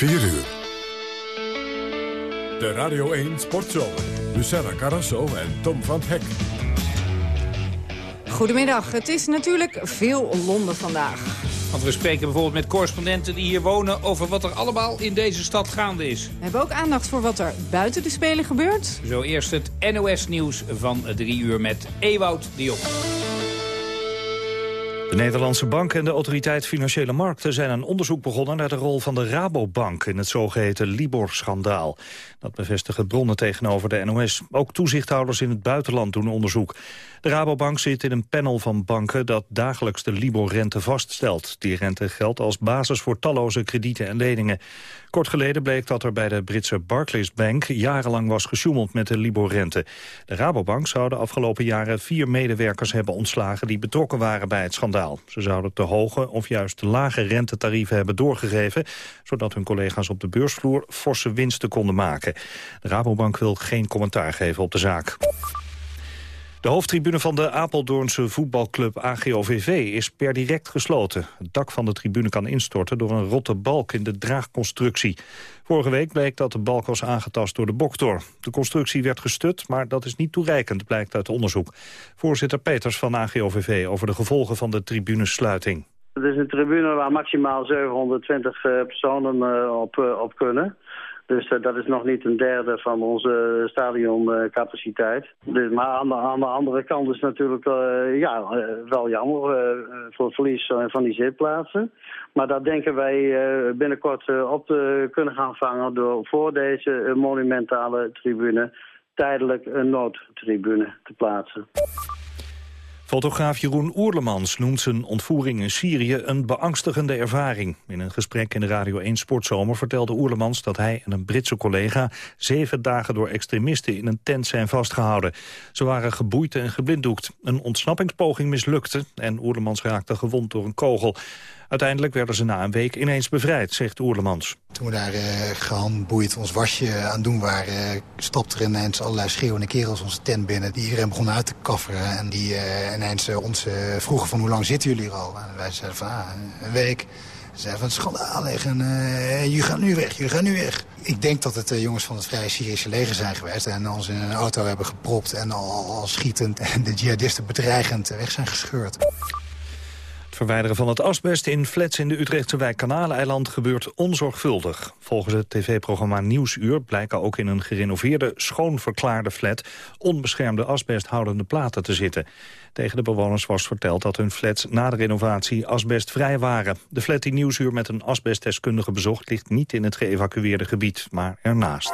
4 uur. De Radio 1 Sportzomer. Luciana Carrasso en Tom van Hek. Goedemiddag. Het is natuurlijk veel Londen vandaag. Want we spreken bijvoorbeeld met correspondenten die hier wonen... over wat er allemaal in deze stad gaande is. We hebben ook aandacht voor wat er buiten de Spelen gebeurt. Zo eerst het NOS-nieuws van drie uur met Ewout Diop. De Nederlandse Bank en de Autoriteit Financiële Markten zijn een onderzoek begonnen naar de rol van de Rabobank in het zogeheten Libor-schandaal. Dat bevestigen bronnen tegenover de NOS. Ook toezichthouders in het buitenland doen onderzoek. De Rabobank zit in een panel van banken dat dagelijks de Libor-rente vaststelt. Die rente geldt als basis voor talloze kredieten en leningen. Kort geleden bleek dat er bij de Britse Barclays Bank jarenlang was gesjoemeld met de Libor-rente. De Rabobank zou de afgelopen jaren vier medewerkers hebben ontslagen die betrokken waren bij het schandaal. Ze zouden te hoge of juist te lage rentetarieven hebben doorgegeven, zodat hun collega's op de beursvloer forse winsten konden maken. De Rabobank wil geen commentaar geven op de zaak. De hoofdtribune van de Apeldoornse voetbalclub AGOVV is per direct gesloten. Het dak van de tribune kan instorten door een rotte balk in de draagconstructie. Vorige week bleek dat de balk was aangetast door de boktor. De constructie werd gestut, maar dat is niet toereikend, blijkt uit onderzoek. Voorzitter Peters van AGOVV over de gevolgen van de tribunesluiting. Het is een tribune waar maximaal 720 eh, personen eh, op, eh, op kunnen. Dus uh, dat is nog niet een derde van onze stadioncapaciteit. Dus, maar aan de, andere kant is natuurlijk uh, ja, uh, wel jammer voor het verlies van die zitplaatsen. Maar dat denken wij binnenkort op te kunnen gaan vangen... door voor deze monumentale tribune tijdelijk een noodtribune te plaatsen. Fotograaf Jeroen Oerlemans noemt zijn ontvoering in Syrië een beangstigende ervaring. In een gesprek in de Radio 1 Sportzomer vertelde Oerlemans dat hij en een Britse collega zeven dagen door extremisten in een tent zijn vastgehouden. Ze waren geboeid en geblinddoekt. Een ontsnappingspoging mislukte en Oerlemans raakte gewond door een kogel. Uiteindelijk werden ze na een week ineens bevrijd, zegt Oerlemans. Toen we daar uh, gehandboeid ons wasje aan doen waren... Uh, er ineens allerlei schreeuwende kerels onze tent binnen... die iedereen begonnen uit te kafferen. En die uh, ineens ons vroegen van hoe lang zitten jullie hier al? En wij zeiden van ah, een week. Ze zeiden van schandalig en gaat nu weg, je gaat nu weg. Ik denk dat het de jongens van het Vrije Syrische leger zijn geweest... en ons in een auto hebben gepropt en al, al schietend... en de jihadisten bedreigend weg zijn gescheurd verwijderen van het asbest in flats in de Utrechtse wijk Kanaleiland gebeurt onzorgvuldig. Volgens het tv-programma Nieuwsuur blijken ook in een gerenoveerde, schoon verklaarde flat onbeschermde asbesthoudende platen te zitten. Tegen de bewoners was verteld dat hun flats na de renovatie asbestvrij waren. De flat die Nieuwsuur met een asbestdeskundige bezocht ligt niet in het geëvacueerde gebied, maar ernaast.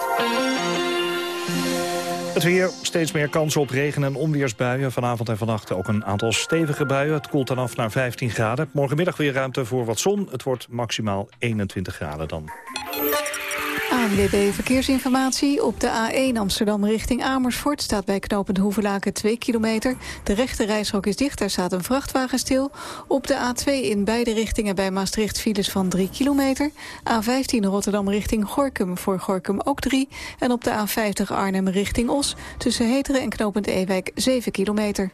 Het weer, steeds meer kans op regen- en onweersbuien. Vanavond en vannacht ook een aantal stevige buien. Het koelt dan af naar 15 graden. Morgenmiddag weer ruimte voor wat zon. Het wordt maximaal 21 graden dan. ANWB Verkeersinformatie. Op de A1 Amsterdam richting Amersfoort staat bij knooppunt Hoevelaken 2 kilometer. De rechte is dicht, daar staat een vrachtwagen stil. Op de A2 in beide richtingen bij Maastricht files van 3 kilometer. A15 Rotterdam richting Gorkum voor Gorkum ook 3. En op de A50 Arnhem richting Os tussen Heteren en knooppunt Ewijk 7 kilometer.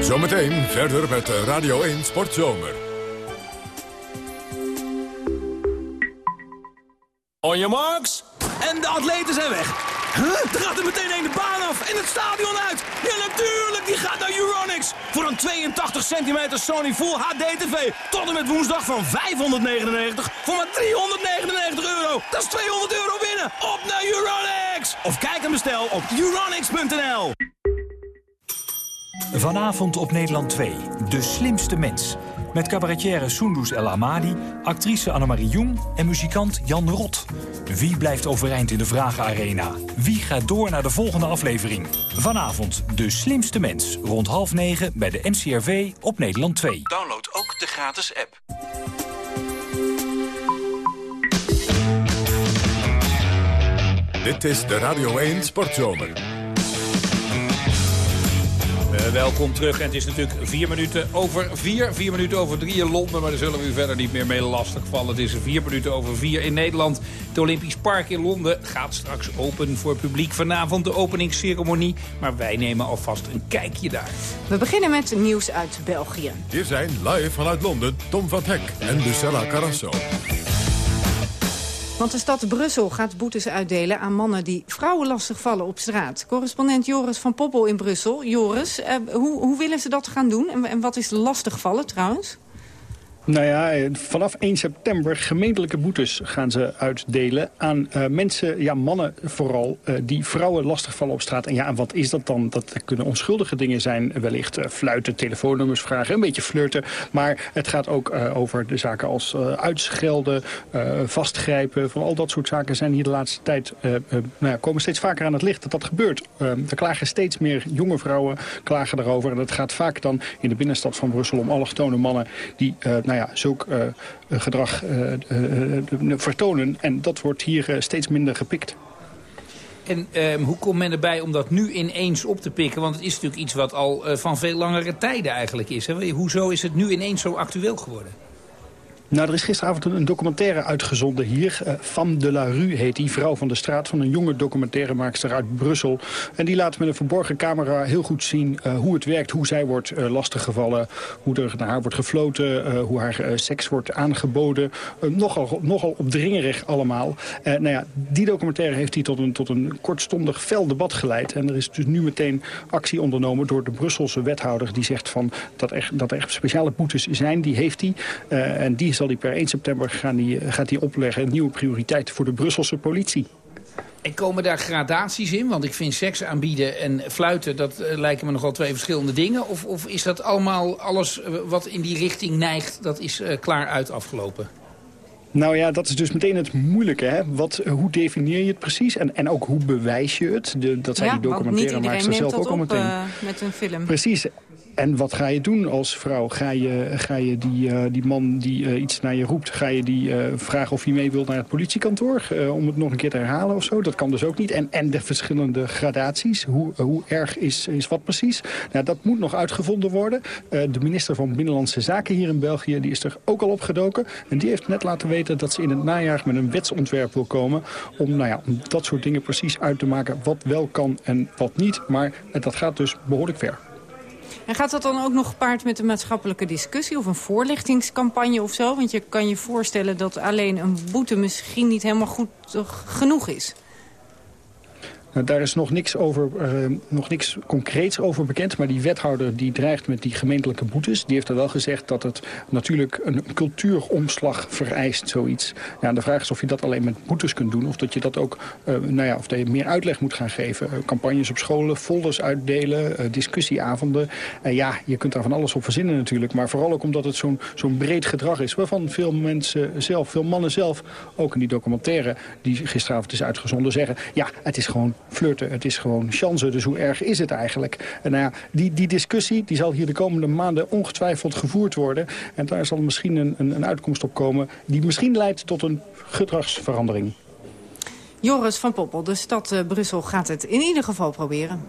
Zometeen verder met Radio 1 Sportzomer. On your marks. En de atleten zijn weg. Huh? Er gaat er meteen een de baan af en het stadion uit. Ja, natuurlijk, die gaat naar Euronics. Voor een 82 centimeter Sony Full HD TV. Tot en met woensdag van 599 voor maar 399 euro. Dat is 200 euro winnen. Op naar Euronics. Of kijk en bestel op euronics.nl. Vanavond op Nederland 2. De slimste mens. Met cabaretière Sundus El Amadi, actrice Annemarie Jong en muzikant Jan Rot. Wie blijft overeind in de Vragenarena? Wie gaat door naar de volgende aflevering? Vanavond De Slimste Mens, rond half negen bij de NCRV op Nederland 2. Download ook de gratis app. Dit is de Radio 1 Sportzomer. Uh, welkom terug. En het is natuurlijk vier minuten over vier. Vier minuten over drie in Londen. Maar daar zullen we u verder niet meer mee lastig vallen. Het is vier minuten over vier in Nederland. Het Olympisch Park in Londen gaat straks open voor publiek. Vanavond de openingsceremonie. Maar wij nemen alvast een kijkje daar. We beginnen met nieuws uit België. Hier zijn live vanuit Londen Tom van Hek en Lucella Carrasso. Want de stad Brussel gaat boetes uitdelen aan mannen die vrouwen lastigvallen op straat. Correspondent Joris van Poppel in Brussel. Joris, eh, hoe, hoe willen ze dat gaan doen? En, en wat is lastigvallen trouwens? Nou ja, eh, vanaf 1 september gemeentelijke boetes gaan ze uitdelen aan uh, mensen, ja mannen vooral, uh, die vrouwen lastigvallen op straat. En ja, wat is dat dan? Dat kunnen onschuldige dingen zijn, wellicht fluiten, telefoonnummers vragen, een beetje flirten. Maar het gaat ook over de zaken als uitschelden, vastgrijpen. Van al dat soort zaken zijn hier de laatste tijd, nou ja, komen steeds vaker aan het licht dat dat gebeurt. er klagen steeds meer jonge vrouwen klagen daarover. En dat gaat vaak dan in de binnenstad van Brussel om allochtone mannen die, nou zulk uh, gedrag uh, vertonen. En dat wordt hier steeds minder gepikt. En um, hoe komt men erbij om dat nu ineens op te pikken? Want het is natuurlijk iets wat al van veel langere tijden eigenlijk is. Hè? Hoezo is het nu ineens zo actueel geworden? Nou, er is gisteravond een documentaire uitgezonden hier. Uh, Femme de la Rue heet die, vrouw van de straat... van een jonge documentairemaakster uit Brussel. En die laat met een verborgen camera heel goed zien uh, hoe het werkt... hoe zij wordt uh, lastiggevallen, hoe er naar haar wordt gefloten... hoe haar seks wordt aangeboden. nogal, nogal opdringerig allemaal. nou ja, die documentaire heeft hij tot een, tot een kortstondig fel debat geleid. En er is dus nu meteen actie ondernomen door de Brusselse wethouder... die zegt van dat er, dat er speciale boetes zijn, die heeft hij. en die zal hij per 1 september gaan die, eh, gaat hij opleggen een nieuwe prioriteit voor de Brusselse politie. En komen daar gradaties in? Want ik vind seks aanbieden en fluiten, dat uh, lijken me nogal twee verschillende dingen. Of, of is dat allemaal alles uh, wat in die richting neigt, dat is uh, klaar uit afgelopen? Nou ja, dat is dus meteen het moeilijke. Hè? Wat, hoe definieer je het precies? En, en ook hoe bewijs je het? De, dat zijn ja, die documentaire zelf ook al meteen. met een film. Precies. En wat ga je doen als vrouw? Ga je, ga je die, uh, die man die uh, iets naar je roept... ga je die uh, vragen of hij mee wilt naar het politiekantoor... om het nog een keer te herhalen of zo? Dat kan dus ook niet. En, en de verschillende gradaties. Hoe, hoe erg is, is wat precies? Nou, dat moet nog uitgevonden worden. de minister van Binnenlandse Zaken hier in België... die is er ook al opgedoken. En die heeft net laten weten dat ze in het najaar... met een wetsontwerp wil komen... om, nou ja, om dat soort dingen precies uit te maken... wat wel kan en wat niet. Maar dat gaat dus behoorlijk ver. En gaat dat dan ook nog gepaard met een maatschappelijke discussie... of een voorlichtingscampagne of zo? Want je kan je voorstellen dat alleen een boete misschien niet helemaal goed genoeg is. Daar is nog niks, over, uh, nog niks concreets over bekend. Maar die wethouder die dreigt met die gemeentelijke boetes... die heeft er wel gezegd dat het natuurlijk een cultuuromslag vereist, zoiets. Ja, de vraag is of je dat alleen met boetes kunt doen... of dat je dat ook, uh, nou ja, of dat je meer uitleg moet gaan geven. Uh, campagnes op scholen, folders uitdelen, discussieavonden. ja, je kunt daar van alles op verzinnen natuurlijk. Maar vooral ook omdat het zo'n zo'n breed gedrag is... waarvan veel mensen zelf, veel mannen zelf... ook in die documentaire die gisteravond is uitgezonden zeggen... ja, het is gewoon flirten. Het is gewoon chance, dus hoe erg is het eigenlijk? En nou ja, die, die discussie die zal hier de komende maanden ongetwijfeld gevoerd worden. En daar zal misschien een, een, een uitkomst op komen die misschien leidt tot een gedragsverandering. Joris van Poppel, de stad uh, Brussel gaat het in ieder geval proberen.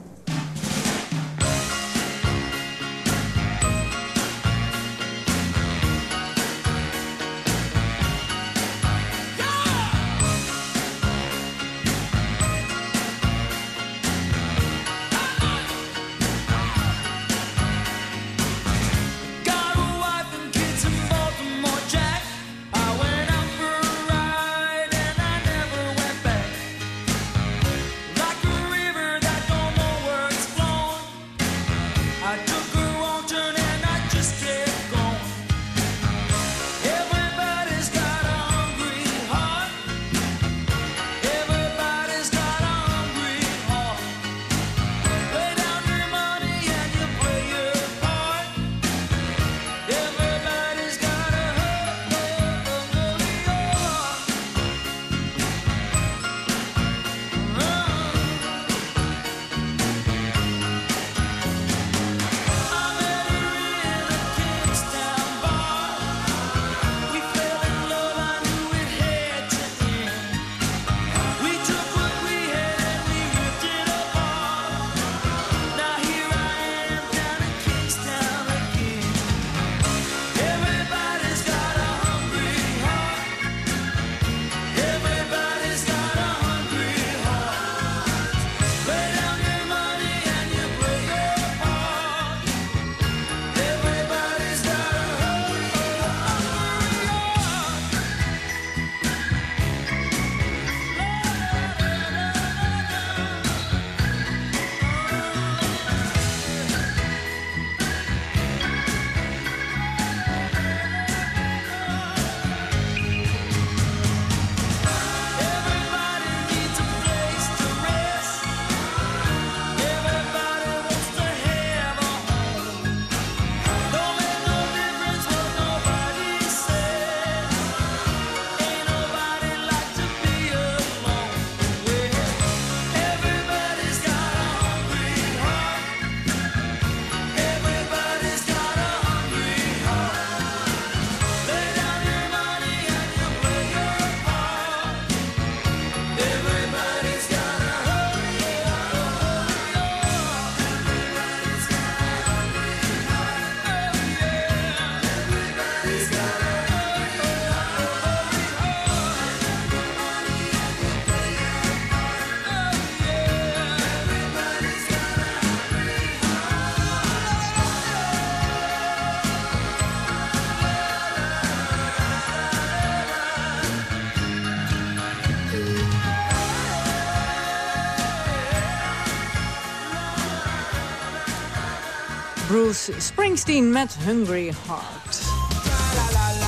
Bruce Springsteen met Hungry Heart.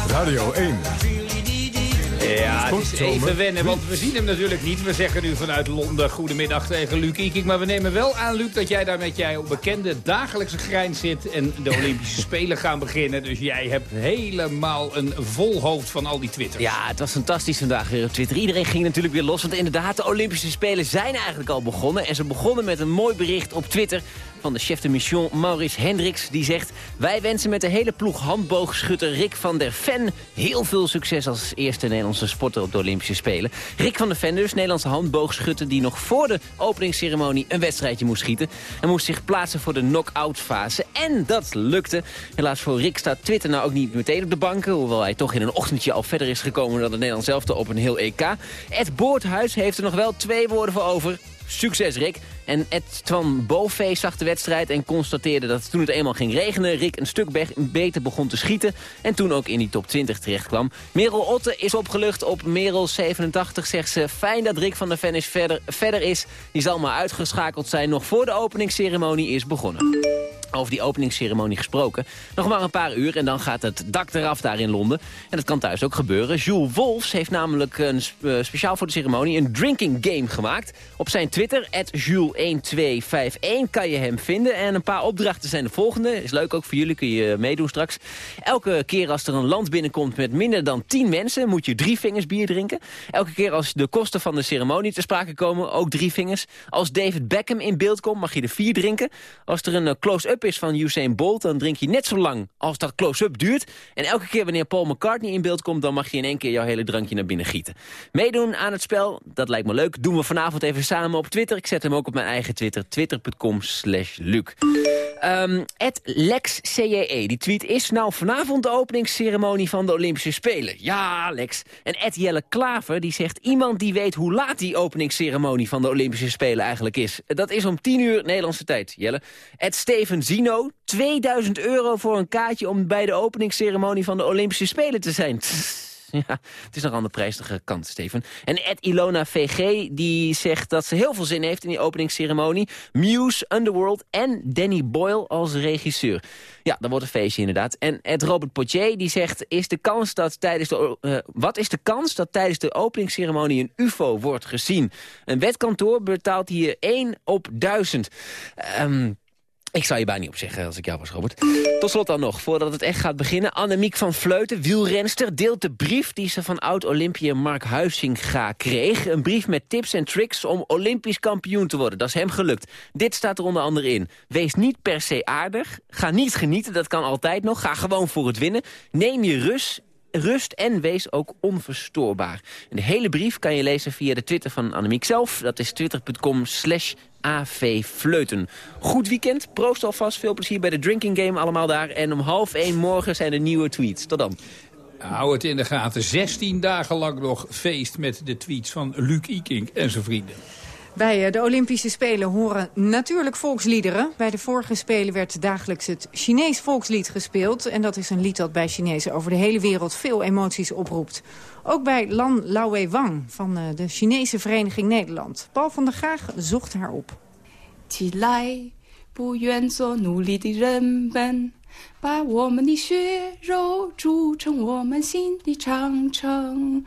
Radio 1. Ja, het is even wennen, want we zien hem natuurlijk niet. We zeggen nu vanuit Londen goedemiddag tegen Luc Ikink. Maar we nemen wel aan, Luc, dat jij daar met jouw bekende dagelijkse grijns zit... en de Olympische Spelen gaan beginnen. Dus jij hebt helemaal een vol hoofd van al die Twitter. Ja, het was fantastisch vandaag weer op Twitter. Iedereen ging natuurlijk weer los, want inderdaad, de Olympische Spelen zijn eigenlijk al begonnen. En ze begonnen met een mooi bericht op Twitter van de chef de mission Maurice Hendricks. Die zegt, wij wensen met de hele ploeg handboogschutter Rick van der Ven... heel veel succes als eerste Nederlandse sporter op de Olympische Spelen. Rick van der Ven dus, Nederlandse handboogschutter... die nog voor de openingsceremonie een wedstrijdje moest schieten. En moest zich plaatsen voor de knock-out fase. En dat lukte. Helaas voor Rick staat Twitter nou ook niet meteen op de banken... hoewel hij toch in een ochtendje al verder is gekomen dan het Nederlands zelf op een heel EK. Ed Boorthuis heeft er nog wel twee woorden voor over. Succes Rick. En Ed Twan Bové zag de wedstrijd en constateerde dat toen het eenmaal ging regenen... Rick een stuk beter begon te schieten en toen ook in die top 20 terecht kwam. Merel Otte is opgelucht op Merel 87, zegt ze. Fijn dat Rick van der Ven verder, verder is. Die zal maar uitgeschakeld zijn nog voor de openingsceremonie is begonnen. Over die openingsceremonie gesproken. Nog maar een paar uur en dan gaat het dak eraf daar in Londen. En dat kan thuis ook gebeuren. Jules Wolfs heeft namelijk een, uh, speciaal voor de ceremonie een drinking game gemaakt. Op zijn Twitter, Jules1251, kan je hem vinden. En een paar opdrachten zijn de volgende. Is leuk ook voor jullie, kun je meedoen straks. Elke keer als er een land binnenkomt met minder dan 10 mensen... moet je drie vingers bier drinken. Elke keer als de kosten van de ceremonie te sprake komen, ook drie vingers. Als David Beckham in beeld komt, mag je er vier drinken. Als er een close-up is van Usain Bolt... dan drink je net zo lang als dat close-up duurt. En elke keer wanneer Paul McCartney in beeld komt... dan mag je in één keer jouw hele drankje naar binnen gieten. Meedoen aan het spel, dat lijkt me leuk. Doen we vanavond even samen op Twitter. Ik zet hem ook op mijn eigen Twitter. Twitter.com slash Luc. Um, LexCJE, die tweet is nou vanavond de openingsceremonie van de Olympische Spelen. Ja, Lex. En Ed Jelle Klaver, die zegt iemand die weet hoe laat die openingsceremonie van de Olympische Spelen eigenlijk is. Dat is om 10 uur Nederlandse tijd, Jelle. Ed Steven Zino, 2000 euro voor een kaartje om bij de openingsceremonie van de Olympische Spelen te zijn. Ja, het is nog aan de prijzige kant, Steven. En Ed Ilona VG die zegt dat ze heel veel zin heeft in die openingsceremonie. Muse, Underworld en Danny Boyle als regisseur. Ja, dat wordt een feestje inderdaad. En Ed Robert Potier die zegt, is de kans dat tijdens de, uh, wat is de kans dat tijdens de openingsceremonie een ufo wordt gezien? Een wetkantoor betaalt hier 1 op 1000. Um, ik zou je bijna niet op zeggen als ik jou was, Robert. Tot slot dan nog, voordat het echt gaat beginnen. Annemiek van Vleuten, wielrenster, deelt de brief die ze van oud-Olympiër Mark Huizinga kreeg. Een brief met tips en tricks om Olympisch kampioen te worden. Dat is hem gelukt. Dit staat er onder andere in. Wees niet per se aardig. Ga niet genieten, dat kan altijd nog. Ga gewoon voor het winnen. Neem je rust rust en wees ook onverstoorbaar. De hele brief kan je lezen via de Twitter van Annemiek zelf. Dat is twitter.com slash avfleuten. Goed weekend, proost alvast, veel plezier bij de drinking game allemaal daar. En om half één morgen zijn er nieuwe tweets. Tot dan. Hou het in de gaten. 16 dagen lang nog feest met de tweets van Luc Ikink en zijn vrienden. Bij eh, de Olympische Spelen horen natuurlijk volksliederen. Bij de vorige Spelen werd dagelijks het Chinees volkslied gespeeld. En dat is een lied dat bij Chinezen over de hele wereld veel emoties oproept. Ook bij Lan Laowei Wang van eh, de Chinese Vereniging Nederland. Paul van der Graag zocht haar op. 起来，不愿做奴隶的人们，把我们的血肉筑成我们心的长城。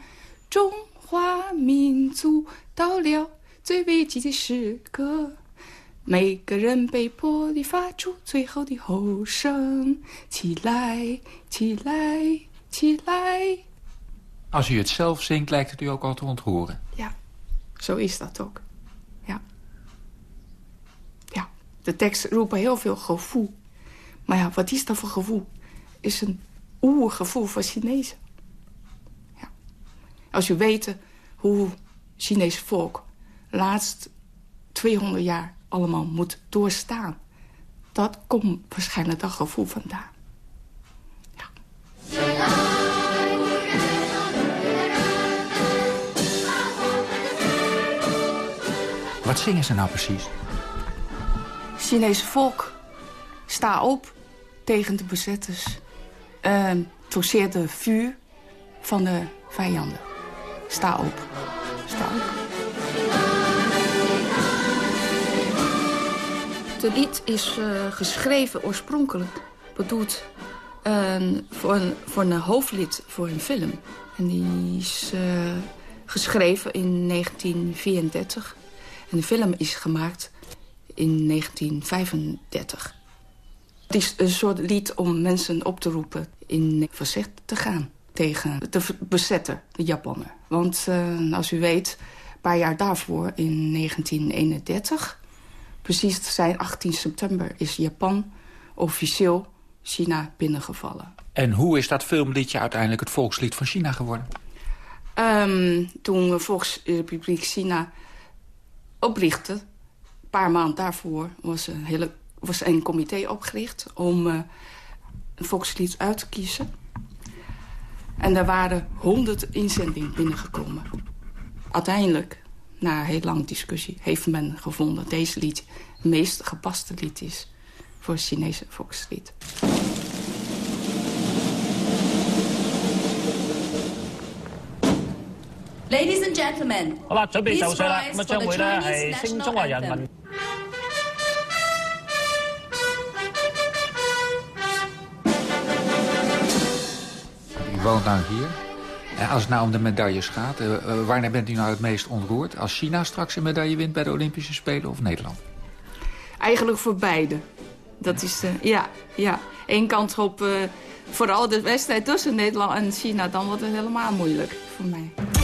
中华民族到了。 最危急的时刻，每个人被迫地发出最后的吼声：起来，起来，起来！” Als u het zelf zingt, lijkt het u ook al te onthoren. Ja, zo is dat ook. Ja. Ja, de tekst roepen heel veel gevoel. Maar ja, wat is dat voor gevoel? Is een oergevoel voor Chinezen. Ja. Als u weet hoe Chinese volk laatst 200 jaar allemaal moet doorstaan. Dat komt waarschijnlijk dat gevoel vandaan. Ja. Wat zingen ze nou precies? Chinese volk, sta op tegen de bezetters. Uh, de vuur van de vijanden. Sta op. Sta op. De lied is uh, geschreven oorspronkelijk, bedoeld uh, voor, een, voor een hoofdlied voor een film. En die is uh, geschreven in 1934. En de film is gemaakt in 1935. Het is een soort lied om mensen op te roepen in verzet te gaan tegen de bezetter, de Japaner. Want uh, als u weet, een paar jaar daarvoor, in 1931... precies zijn 18 september, is Japan officieel China binnengevallen. En hoe is dat filmliedje uiteindelijk het volkslied van China geworden? Um, toen de Volksrepubliek China oprichtte, een paar maanden daarvoor... was een, hele, was een comité opgericht om uh, een volkslied uit te kiezen. En er waren honderd inzendingen binnengekomen. Uiteindelijk, na een heel lang discussie, heeft men gevonden... dat deze lied het meest gepaste lied is voor het Chinese volkslied. Ladies and gentlemen, 好啦，准备就绪啦，咁啊将会咧系升中华人民。woont nou hier. en als het nou om de medailles gaat, uh, bent u nou het meest ontroerd? Als China straks een medaille wint bij de Olympische Spelen of Nederland? Eigenlijk voor beide. Dat is, ja, ja. Eén kant op, vooral de wedstrijd tussen Nederland en China, dan wordt het helemaal moeilijk voor mij.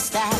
style.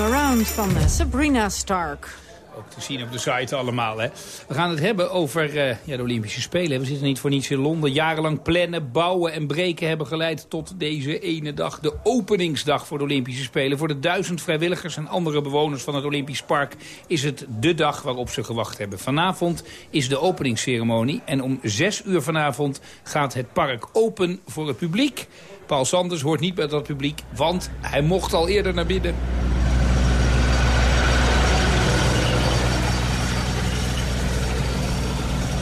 Around van eh, Sabrina Stark. Ook te zien op de site allemaal. Hè. We gaan het hebben over eh, ja, de Olympische Spelen. We zitten niet voor niets in Londen. Jarenlang plannen, bouwen en breken hebben geleid tot deze ene dag. De openingsdag voor de Olympische Spelen. Voor de duizend vrijwilligers en andere bewoners van het Olympisch Park... is het de dag waarop ze gewacht hebben. Vanavond is de openingsceremonie. En om zes uur vanavond gaat het park open voor het publiek. Paul Sanders hoort niet bij dat publiek, want hij mocht al eerder naar binnen.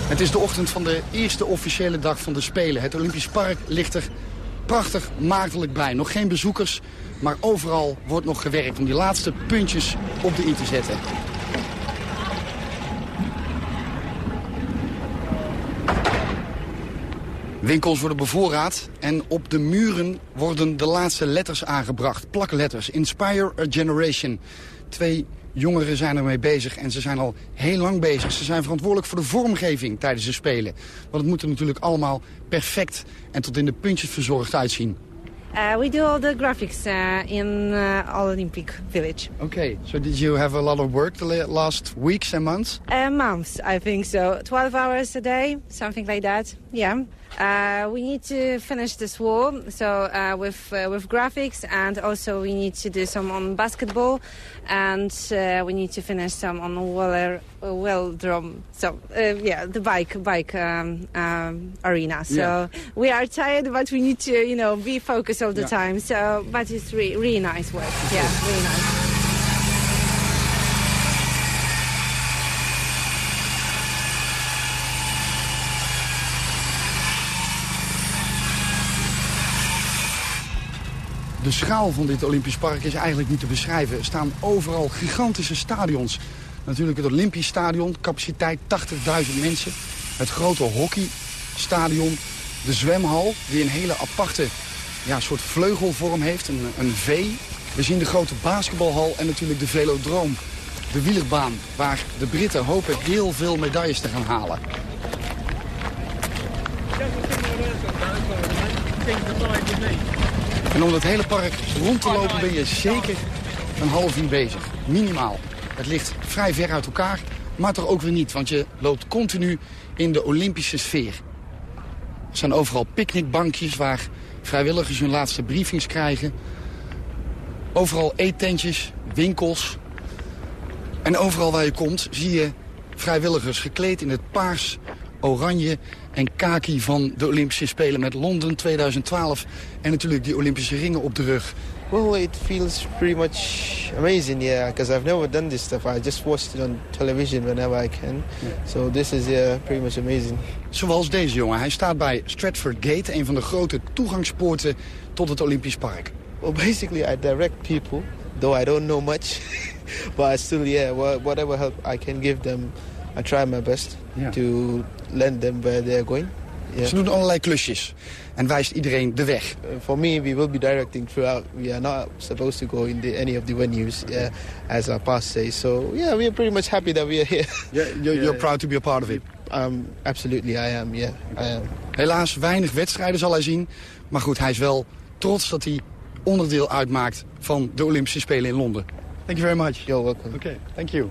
Het is de ochtend van de eerste officiële dag van de Spelen. Het Olympisch Park ligt er prachtig maagdelijk bij. Nog geen bezoekers, maar overal wordt nog gewerkt om die laatste puntjes op de i te zetten. Winkels worden bevoorraad en op de muren worden de laatste letters aangebracht. Plakletters. Inspire a Generation. Twee jongeren zijn ermee bezig en ze zijn al heel lang bezig. Ze zijn verantwoordelijk voor de vormgeving tijdens de Spelen. Want het moet er natuurlijk allemaal perfect en tot in de puntjes verzorgd uitzien. Uh, we do all the graphics uh, in uh, Olympic Village. Okay, so did you have a lot of work the la- last weeks and months? Uh, months, I think so. 12 hours a day, something like that. Yeah. Uh, we need to finish this wall, so uh, with uh, with graphics, and also we need to do some on basketball, and uh, we need to finish some on well uh, well drum. So uh, yeah, the bike bike um, um, arena. So Yeah. we are tired, but we need to you know be focused all the Yeah. time. So, but it's re- really nice work. Yeah, really nice. De schaal van dit Olympisch Park is eigenlijk niet te beschrijven. Er staan overal gigantische stadions. Natuurlijk het Olympisch Stadion, capaciteit 80.000 mensen. Het grote hockeystadion, de zwemhal, die een hele aparte ja, soort vleugelvorm heeft, een, een V. We zien de grote basketbalhal en natuurlijk de velodroom. De wielerbaan, waar de Britten hopen heel veel medailles te gaan halen. En om dat hele park rond te lopen ben je zeker een half uur bezig. Minimaal. Het ligt vrij ver uit elkaar, maar toch ook weer niet. Want je loopt continu in de Olympische sfeer. Er zijn overal picknickbankjes waar vrijwilligers hun laatste briefings krijgen. Overal eettentjes, winkels. En overal waar je komt zie je vrijwilligers gekleed in het paars, oranje en kaki van de Olympische Spelen met Londen 2012. En natuurlijk die Olympische ringen op de rug. Well, it feels pretty much amazing, yeah, because I've never done this stuff. I just watched it on television whenever I can. So this is yeah, pretty much amazing. Zoals deze jongen. Hij staat bij Stratford Gate, een van de grote toegangspoorten tot het Olympisch Park. Well, basically, I direct people, though I don't know much. but I still, yeah, wha- whatever help I can give them, I try my best to lend them where they're going. Yeah. Ze doen allerlei klusjes en wijst iedereen de weg. Uh, For me, we will be directing throughout. We are not supposed to go in the, any of the venues, yeah, as our past says. So, yeah, we are pretty much happy that we are here. Yeah, you're, you're proud to be a part of it. Um, absolutely, I am, yeah, I am. Helaas weinig wedstrijden zal hij zien. Maar goed, hij is wel trots dat hij onderdeel uitmaakt van de Olympische Spelen in Londen. Thank you very much. You're welcome. Okay, thank you.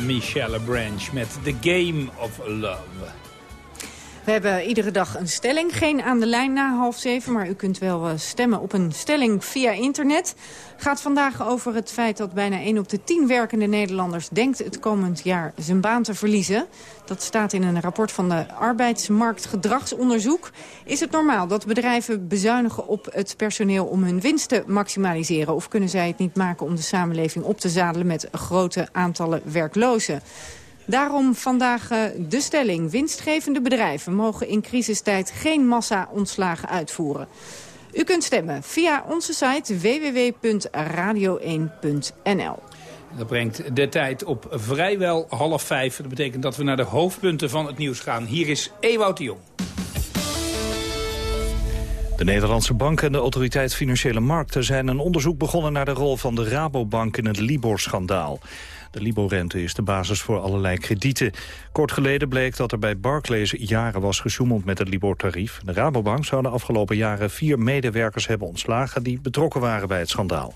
Michelle Branch met The Game of Love. We hebben iedere dag een stelling. Geen aan de lijn na half zeven, maar u kunt wel eh, stemmen op een stelling via internet. Gaat vandaag over het feit dat bijna 1 op de 10 werkende Nederlanders... denkt het komend jaar zijn baan te verliezen. Dat staat in een rapport van de arbeidsmarktgedragsonderzoek. Is het normaal dat bedrijven bezuinigen op het personeel... om hun winst te maximaliseren? Of kunnen zij het niet maken om de samenleving op te zadelen... met grote aantallen werklozen? Daarom vandaag uh, de stelling. Winstgevende bedrijven mogen in crisistijd geen massa-ontslagen uitvoeren. U kunt stemmen via onze site www.radio1.nl. Dat brengt de tijd op vrijwel half vijf. Dat betekent dat we naar de hoofdpunten van het nieuws gaan. Hier is Ewout de Jong. De Nederlandse Bank en de Autoriteit Financiële Markten zijn een onderzoek begonnen naar de rol van de Rabobank in het Libor-schandaal. De Libor-rente is de basis voor allerlei kredieten. Kort geleden bleek dat er bij Barclays jaren was gesjoemeld met het Libor-tarief. De Rabobank zou de afgelopen jaren vier medewerkers hebben ontslagen... die betrokken waren bij het schandaal.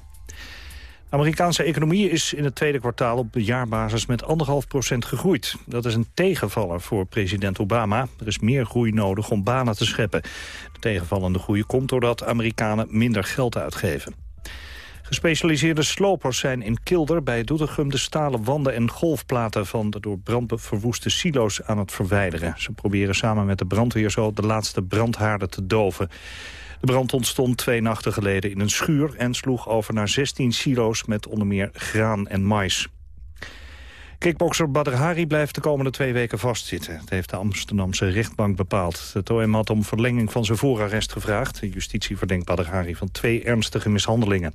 De Amerikaanse economie is in het tweede kwartaal op jaarbasis met 1,5 procent gegroeid. Dat is een tegenvaller voor president Obama. Er is meer groei nodig om banen te scheppen. De tegenvallende groei komt doordat Amerikanen minder geld uitgeven. Gespecialiseerde slopers zijn in Kilder bij Doetinchem de stalen wanden en golfplaten van de door brand verwoeste silo's aan het verwijderen. Ze proberen samen met de brandweer zo de laatste brandhaarden te doven. De brand ontstond twee nachten geleden in een schuur en sloeg over naar 16 silo's met onder meer graan en mais. Kickbokser Badr Hari blijft de komende twee weken vastzitten. Dat heeft de Amsterdamse rechtbank bepaald. Het OM had om verlenging van zijn voorarrest gevraagd. De justitie verdenkt Badr Hari van twee ernstige mishandelingen.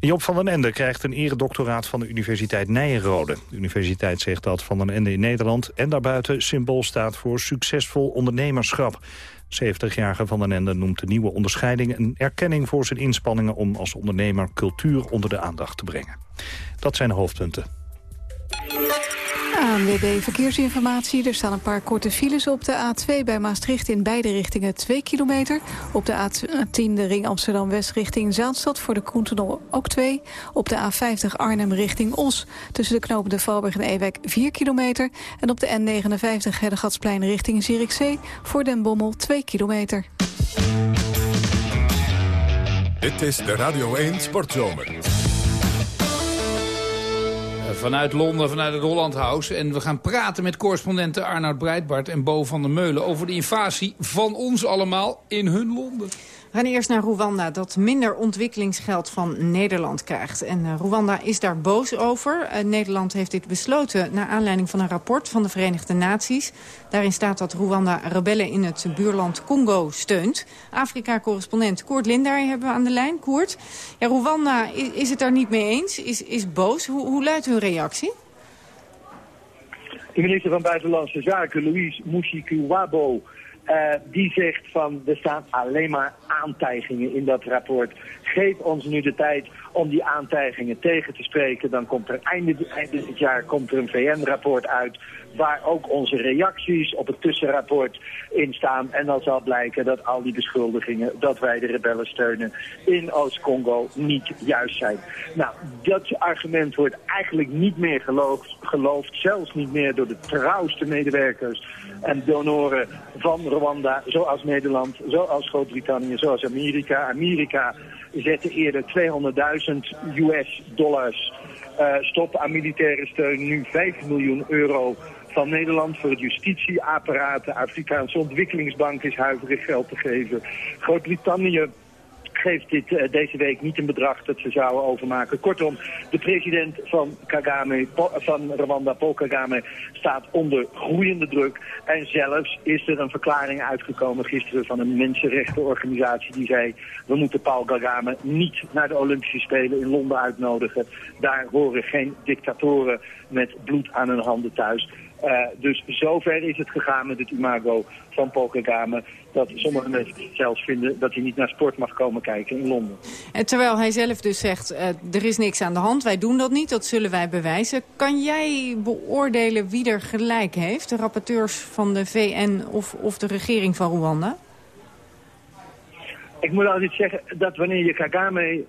Job van den Ende krijgt een eredoctoraat van de Universiteit Nijenrode. De universiteit zegt dat Van den Ende in Nederland en daarbuiten symbool staat voor succesvol ondernemerschap. 70-jarige Van den Ende noemt de nieuwe onderscheiding een erkenning voor zijn inspanningen om als ondernemer cultuur onder de aandacht te brengen. Dat zijn de hoofdpunten. ANWB Verkeersinformatie. Er staan een paar korte files op de A2 bij Maastricht in beide richtingen 2 kilometer. Op de A10 de ring Amsterdam-West richting Zaanstad voor de Koentunnel ook 2. Op de A50 Arnhem richting Os tussen de knopen de Valburg en Ewijk 4 kilometer. En op de N59 Heddegatsplein richting Zierikzee voor Den Bommel 2 kilometer. Dit is de Radio 1 Sportzomer vanuit Londen, vanuit het Holland House. En we gaan praten met correspondenten Arnoud Breitbart en Bo van der Meulen... over de invasie van ons allemaal in hun Londen. We gaan eerst naar Rwanda, dat minder ontwikkelingsgeld van Nederland krijgt. En uh, Rwanda is daar boos over. Uh, Nederland heeft dit besloten naar aanleiding van een rapport van de Verenigde Naties. Daarin staat dat Rwanda rebellen in het buurland Congo steunt. Afrika-correspondent Koert Lindaar hebben we aan de lijn. Koert, ja, Rwanda is, het daar niet mee eens, is, is boos. Hoe, hoe luidt uw reactie? De minister van Buitenlandse Zaken, Louise Mushikiwabo uh, die zegt van er staan alleen maar aantijgingen in dat rapport. Geef ons nu de tijd om die aantijgingen tegen te spreken. Dan komt er einde, dit jaar komt er een VN-rapport uit waar ook onze reacties op het tussenrapport in staan. En dan zal blijken dat al die beschuldigingen dat wij de rebellen steunen in Oost-Congo niet juist zijn. Nou, dat argument wordt eigenlijk niet meer geloofd, geloofd, zelfs niet meer door de trouwste medewerkers en donoren van Rwanda, zoals Nederland, zoals Groot-Brittannië, zoals Amerika. Amerika zette eerder 200.000 US dollars uh, stop aan militaire steun, nu 5 miljoen euro van Nederland voor het justitieapparaat. De Afrikaanse Ontwikkelingsbank is huiverig geld te geven. Groot-Brittannië geeft dit uh, deze week niet een bedrag dat ze zouden overmaken. Kortom, de president van, Kagame, van Rwanda, Paul Kagame, staat onder groeiende druk. En zelfs is er een verklaring uitgekomen gisteren van een mensenrechtenorganisatie die zei... we moeten Paul Kagame niet naar de Olympische Spelen in Londen uitnodigen. Daar horen geen dictatoren met bloed aan hun handen thuis. Uh, dus zover is het gegaan met het imago van Paul Kagame... dat sommige mensen zelfs vinden dat hij niet naar sport mag komen kijken in Londen. En terwijl hij zelf dus zegt, uh, er is niks aan de hand, wij doen dat niet, dat zullen wij bewijzen. Kan jij beoordelen wie er gelijk heeft? De rapporteurs van de VN of, of de regering van Rwanda? Ik moet altijd zeggen dat wanneer je Kagame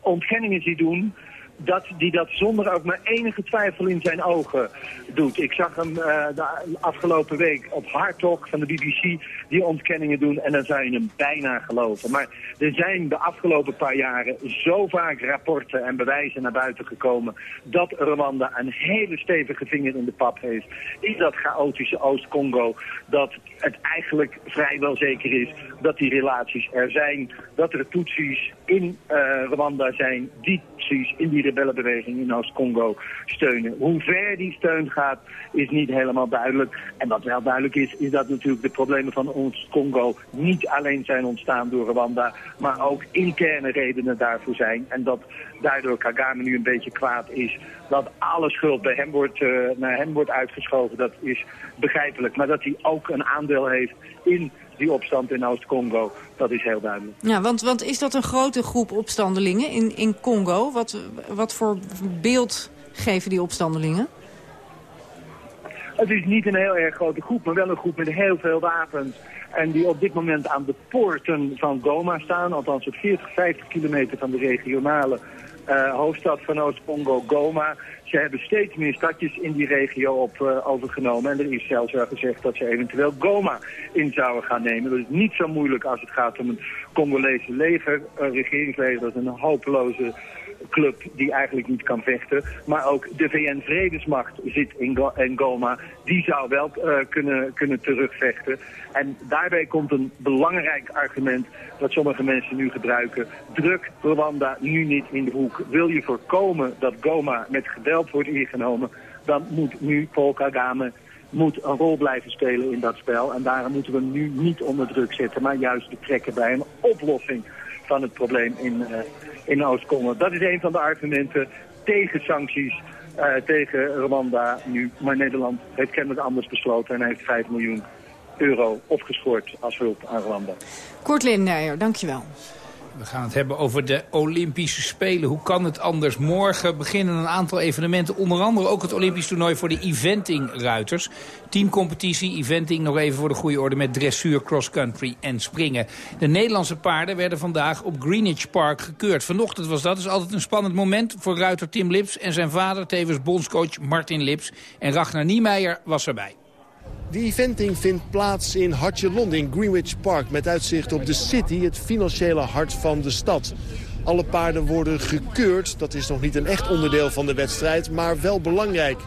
ontkenningen ziet doen dat die dat zonder ook maar enige twijfel in zijn ogen doet. Ik zag hem uh, de afgelopen week op Hard van de BBC die ontkenningen doen en dan zou je hem bijna geloven. Maar er zijn de afgelopen paar jaren zo vaak rapporten en bewijzen naar buiten gekomen dat Rwanda een hele stevige vinger in de pap heeft in dat chaotische Oost-Congo. Dat het eigenlijk vrijwel zeker is dat die relaties er zijn. Dat er Tutsis in uh, Rwanda zijn die Tutsis in die rebellenbeweging in Oost-Congo steunen. Hoe ver die steun gaat is niet helemaal duidelijk. En wat wel duidelijk is, is dat natuurlijk de problemen van Oost-Congo niet alleen zijn ontstaan door Rwanda, maar ook interne redenen daarvoor zijn. En dat daardoor Kagame nu een beetje kwaad is dat alle schuld bij hem wordt, uh, naar hem wordt uitgeschoven, dat is begrijpelijk. Maar dat hij ook een aandeel heeft in die opstand in Oost-Congo, dat is heel duidelijk. Ja, want, want is dat een grote groep opstandelingen in, in Congo? Wat, wat voor beeld geven die opstandelingen? Het is niet een heel erg grote groep, maar wel een groep met heel veel wapens. En die op dit moment aan de poorten van Goma staan, althans op 40, 50 kilometer van de regionale hoofdstad van Oost-Congo, Goma. Ze hebben steeds meer stadjes in die regio op uh, overgenomen. En er is zelfs wel gezegd dat ze eventueel Goma in zouden gaan nemen. Dat is niet zo moeilijk als het gaat om een Congolese leger, uh, regeringsleger. Dat een hopeloze club die eigenlijk niet kan vechten. Maar ook de VN-vredesmacht zit in, Go in, Goma. Die zou wel uh, kunnen, kunnen terugvechten. En daarbij komt een belangrijk argument dat sommige mensen nu gebruiken. Druk Rwanda nu niet in de hoek. Wil je voorkomen dat Goma met geweld wordt ingenomen... dan moet nu Paul Kagame moet een rol blijven spelen in dat spel. En daarom moeten we hem nu niet onder druk zetten... maar juist betrekken bij een oplossing van het probleem in, uh, in Oost-Congo. Dat is een van de argumenten tegen sancties, uh, tegen Rwanda nu. Maar Nederland heeft kennelijk anders besloten en heeft 5 miljoen euro opgeschort als hulp aan Rwanda. Kort Lindeyer, dankjewel. We gaan het hebben over de Olympische Spelen. Hoe kan het anders? Morgen beginnen een aantal evenementen. Onder andere ook het Olympisch toernooi voor de eventing-ruiters. Teamcompetitie, eventing, nog even voor de goede orde... met dressuur, cross-country en springen. De Nederlandse paarden werden vandaag op Greenwich Park gekeurd. Vanochtend was dat. is altijd een spannend moment voor ruiter Tim Lips... en zijn vader, tevens bondscoach Martin Lips. En Ragnar Niemeyer was erbij. De eventing vindt plaats in Hartje Londen in Greenwich Park... met uitzicht op de City, het financiële hart van de stad. Alle paarden worden gekeurd. Dat is nog niet een echt onderdeel van de wedstrijd, maar wel belangrijk.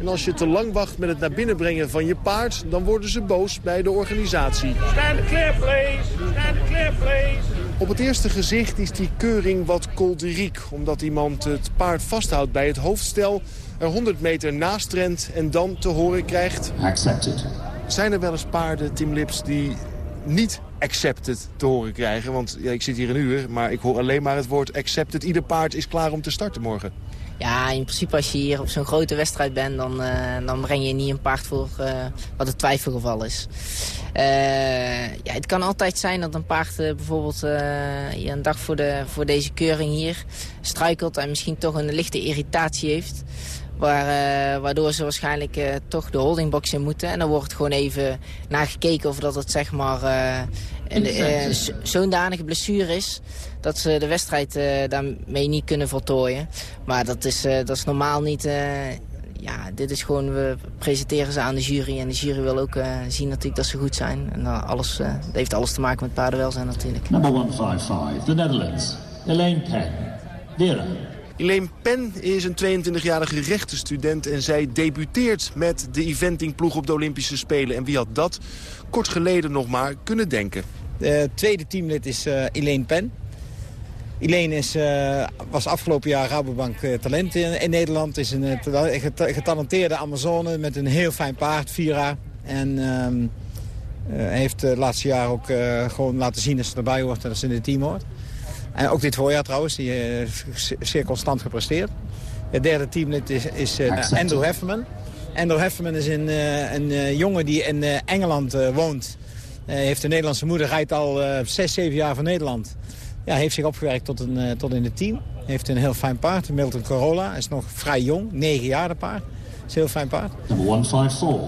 En als je te lang wacht met het naar binnen brengen van je paard... dan worden ze boos bij de organisatie. Stand clear, please. Stand clear, please. Op het eerste gezicht is die keuring wat kolderiek... omdat iemand het paard vasthoudt bij het hoofdstel 100 meter naast rent en dan te horen krijgt... Accepted. Zijn er wel eens paarden, Tim Lips, die niet accepted te horen krijgen? Want ja, ik zit hier een uur, maar ik hoor alleen maar het woord accepted. Ieder paard is klaar om te starten morgen. Ja, in principe als je hier op zo'n grote wedstrijd bent... dan, uh, dan breng je niet een paard voor uh, wat het twijfelgeval is. Uh, ja, het kan altijd zijn dat een paard bijvoorbeeld een dag voor, de, voor deze keuring hier struikelt... en misschien toch een lichte irritatie heeft... Waar, uh, waardoor ze waarschijnlijk uh, toch de holdingbox in moeten. En dan wordt gewoon even naar gekeken of dat het zeg maar uh, een zo'n danige blessure is. Dat ze de wedstrijd daarmee niet kunnen voltooien. Maar dat is, dat is normaal niet... ja, dit is gewoon, we presenteren ze aan de jury. En de jury wil ook zien natuurlijk dat ze goed zijn. En alles, dat heeft alles te maken met paardenwelzijn natuurlijk. Number 155, the Netherlands. Elaine Penn. Vera. Elaine Pen is een 22-jarige rechtenstudent en zij debuteert met de eventingploeg op de Olympische Spelen. En wie had dat kort geleden nog maar kunnen denken? De tweede teamlid is uh, Elaine Pen. Elaine is, uh, was afgelopen jaar Rabobank uh, talent in, Nederland. Is een getalenteerde Amazone met een heel fijn paard, Vira. En um, heeft het laatste jaar ook gewoon laten zien dat ze erbij hoort en dat ze in het team hoort. En ook dit voorjaar trouwens, die heeft zeer constant gepresteerd. Het derde teamlid is, is uh, Andrew Hefferman. Andrew Hefferman is een, uh, een uh, jongen die in Engeland woont. heeft een Nederlandse moeder, rijdt al zes, zeven jaar van Nederland. Ja, heeft zich opgewerkt tot, een, tot in het team. Heeft een heel fijn paard, Milton Corolla. Is nog vrij jong, negen jaar de paard. Is een heel fijn paard. Number 154,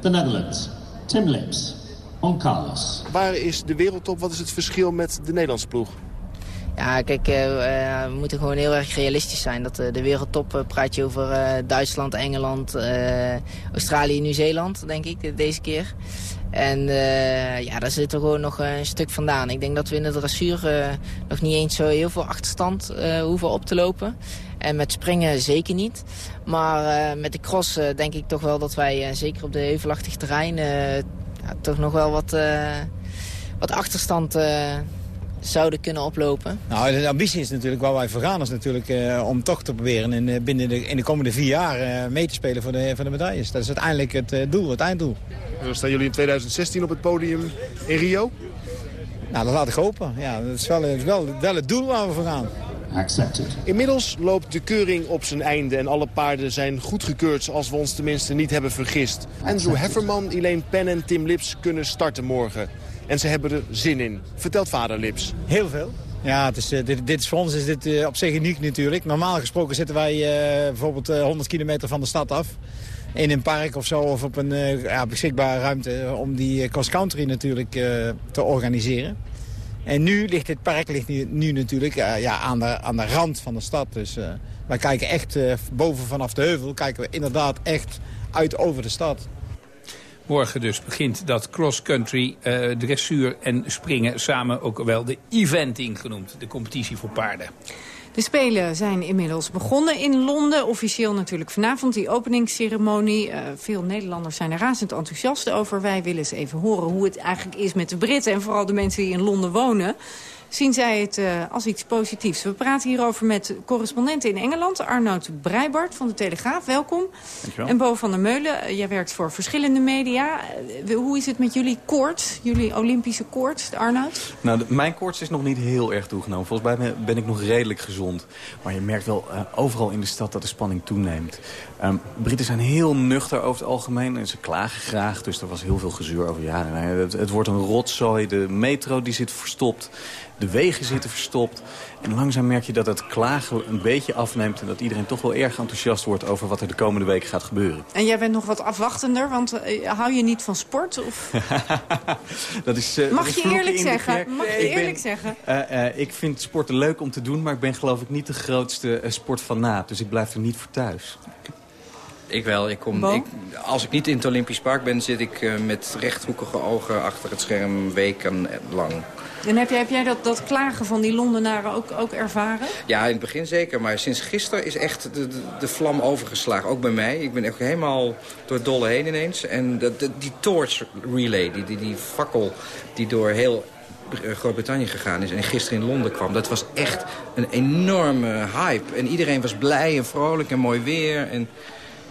the Netherlands, Tim Lips, on Carlos. Waar is de wereldtop? Wat is het verschil met de Nederlandse ploeg? Ja, kijk, eh, eh, we moeten gewoon heel erg realistisch zijn. Dat, eh, de wereldtop praat je over Duitsland, Engeland, Australië, Nieuw-Zeeland, denk ik, de- deze keer. En ja, daar zit er gewoon nog een stuk vandaan. Ik denk dat we in de dressuur nog niet eens zo heel veel achterstand hoeven op te lopen. En met springen zeker niet. Maar met de cross denk ik toch wel dat wij, zeker op de heuvelachtig terrein... toch nog wel wat, wat achterstand zouden kunnen oplopen. Nou, de ambitie is natuurlijk waar wij voor gaan. Is natuurlijk eh, om toch te proberen in, eh, binnen de, in de komende vier jaar eh, mee te spelen voor de, voor de medailles. Dat is uiteindelijk het eh, doel, het einddoel. Zo staan jullie in 2016 op het podium in Rio. Nou, dat laat ik hopen. Ja, dat is wel, wel, wel het doel waar we voor gaan. Accepted. Inmiddels loopt de keuring op zijn einde en alle paarden zijn goedgekeurd als we ons tenminste niet hebben vergist. Andrew Hefferman, Elaine Penn en Tim Lips kunnen starten morgen. En ze hebben er zin in, vertelt vader Lips. Heel veel. Ja, het is, eh, dit, dit is voor ons is dit eh, op zich uniek natuurlijk. Normaal gesproken zitten wij eh, bijvoorbeeld eh, 100 kilometer van de stad af. In een park of zo, of op een ja, beschikbare ruimte... om die cross-country natuurlijk te organiseren. En nu ligt dit park ligt nu, natuurlijk ja, aan, de, aan de rand van de stad. Dus wij kijken echt boven vanaf de heuvel... kijken we inderdaad echt uit over de stad. Morgen dus begint dat cross-country, eh, dressuur en springen samen ook wel de eventing genoemd. De competitie voor paarden. De Spelen zijn inmiddels begonnen in Londen. Officieel natuurlijk vanavond die openingsceremonie. Eh, veel Nederlanders zijn er razend enthousiast over. Wij willen eens even horen hoe het eigenlijk is met de Britten... en vooral de mensen die in Londen wonen. Zien zij het eh, als iets positiefs? We praten hierover met correspondenten in Engeland. Arnoud Breibart van de Telegraaf, welkom. Dankjewel. En Bo van der Meulen, eh, jij werkt voor verschillende media. Eh, hoe is het met jullie koorts, jullie Olympische koorts, Arnoud? Nou, mijn koorts is nog niet heel erg toegenomen. Volgens mij ben- ik nog redelijk gezond. Maar je merkt wel overal in de stad dat de spanning toeneemt. Ehm, Britten zijn heel nuchter over het algemeen. En ze klagen graag, dus er was heel veel gezeur over. Ja, nou ja, het, het wordt een rotzooi. De metro die zit verstopt. De wegen zitten verstopt. En langzaam merk je dat het klagen een beetje afneemt... en dat iedereen toch wel erg enthousiast wordt over wat er de komende weken gaat gebeuren. En jij bent nog wat afwachtender, want eh, hou je niet van sport? Of... Dat is, eh, Mag je eerlijk zeggen? Mag je Ik ben- eerlijk zeggen? Eh, eh, ik vind sporten leuk om te doen, maar ik ben geloof ik niet de grootste eh, sportfanaat. Dus ik blijf er niet voor thuis. Ik wel. Ik kom, ik, als ik niet in het Olympisch Park ben, zit ik eh, met rechthoekige ogen achter het scherm weken lang. En heb jij, dat, dat klagen van die Londenaren ook, ook ervaren? Ja, in het begin zeker. Maar sinds gisteren is echt de, de, vlam overgeslagen. Ook bij mij. Ik ben echt helemaal door het dolle heen ineens. En die torch relay, die, die, die fakkel die door heel Groot-Brittannië gegaan is en gisteren in Londen kwam. Dat was echt een enorme hype. En iedereen was blij en vrolijk en mooi weer. En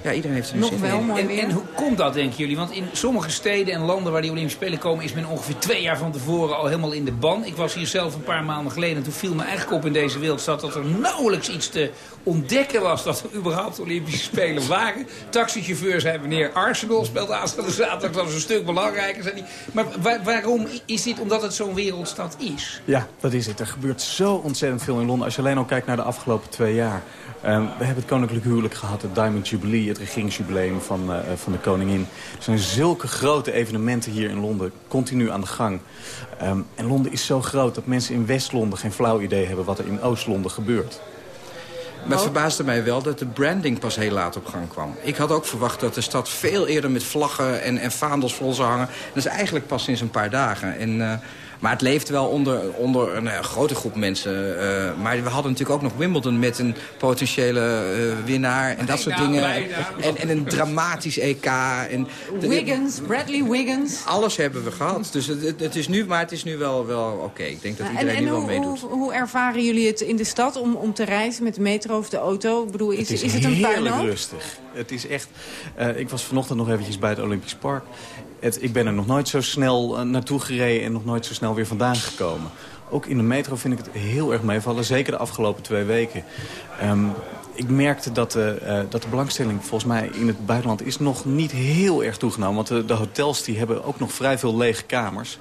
ja, iedereen heeft er nu zin in. en, en hoe komt dat, denken jullie? Want in sommige steden en landen waar die Olympische Spelen komen... is men ongeveer twee jaar van tevoren al helemaal in de ban. Ik was hier zelf een paar maanden geleden... en toen viel me eigenlijk op in deze wereldstad... dat er nauwelijks iets te ontdekken was... dat er überhaupt Olympische Spelen waren. Taxichauffeur zei meneer Arsenal speelt aanstaande zaterdag. Dat is een stuk belangrijker. Zei die. Maar wa- waarom is dit? Omdat het zo'n wereldstad is. Ja, dat is het. Er gebeurt zo ontzettend veel in Londen. Als je alleen al kijkt naar de afgelopen twee jaar. Ehm, we hebben het koninklijk huwelijk gehad, het Diamond Jubilee, het regeringsjubileum van, eh, van de koningin. Er zijn zulke grote evenementen hier in Londen, continu aan de gang. Ehm, en Londen is zo groot dat mensen in West-Londen geen flauw idee hebben wat er in Oost-Londen gebeurt. Maar het verbaasde mij wel dat de branding pas heel laat op gang kwam. Ik had ook verwacht dat de stad veel eerder met vlaggen en, en vaandels vol zou hangen. Dat is eigenlijk pas sinds een paar dagen. En, eh, maar het leeft wel onder, onder een eh, grote groep mensen. eh, maar we hadden natuurlijk ook nog Wimbledon met een potentiële eh, winnaar en dat soort dingen. En, en een dramatisch EK. En de- Wiggins, Bradley Wiggins. Alles hebben we gehad. Dus het, het- het is nu, maar het is nu wel, wel oké. Ik denk dat En, iedereen en nu wel hoe, meedoet. hoe, hoe ervaren jullie het in de stad om, om te reizen met de metro of de auto? Ik bedoel, is, het is, is het een heerlijk puinhoop? rustig. Het is echt... eh, ik was vanochtend nog eventjes bij het Olympisch Park. Het, ik ben er nog nooit zo snel eh, naartoe gereden en nog nooit zo snel weer vandaan gekomen. Ook in de metro vind ik het heel erg meevallen. Zeker de afgelopen twee weken. Ehm, ik merkte dat de, eh, dat de belangstelling volgens mij in het buitenland is nog niet heel erg toegenomen. Want de, de hotels die hebben ook nog vrij veel lege kamers.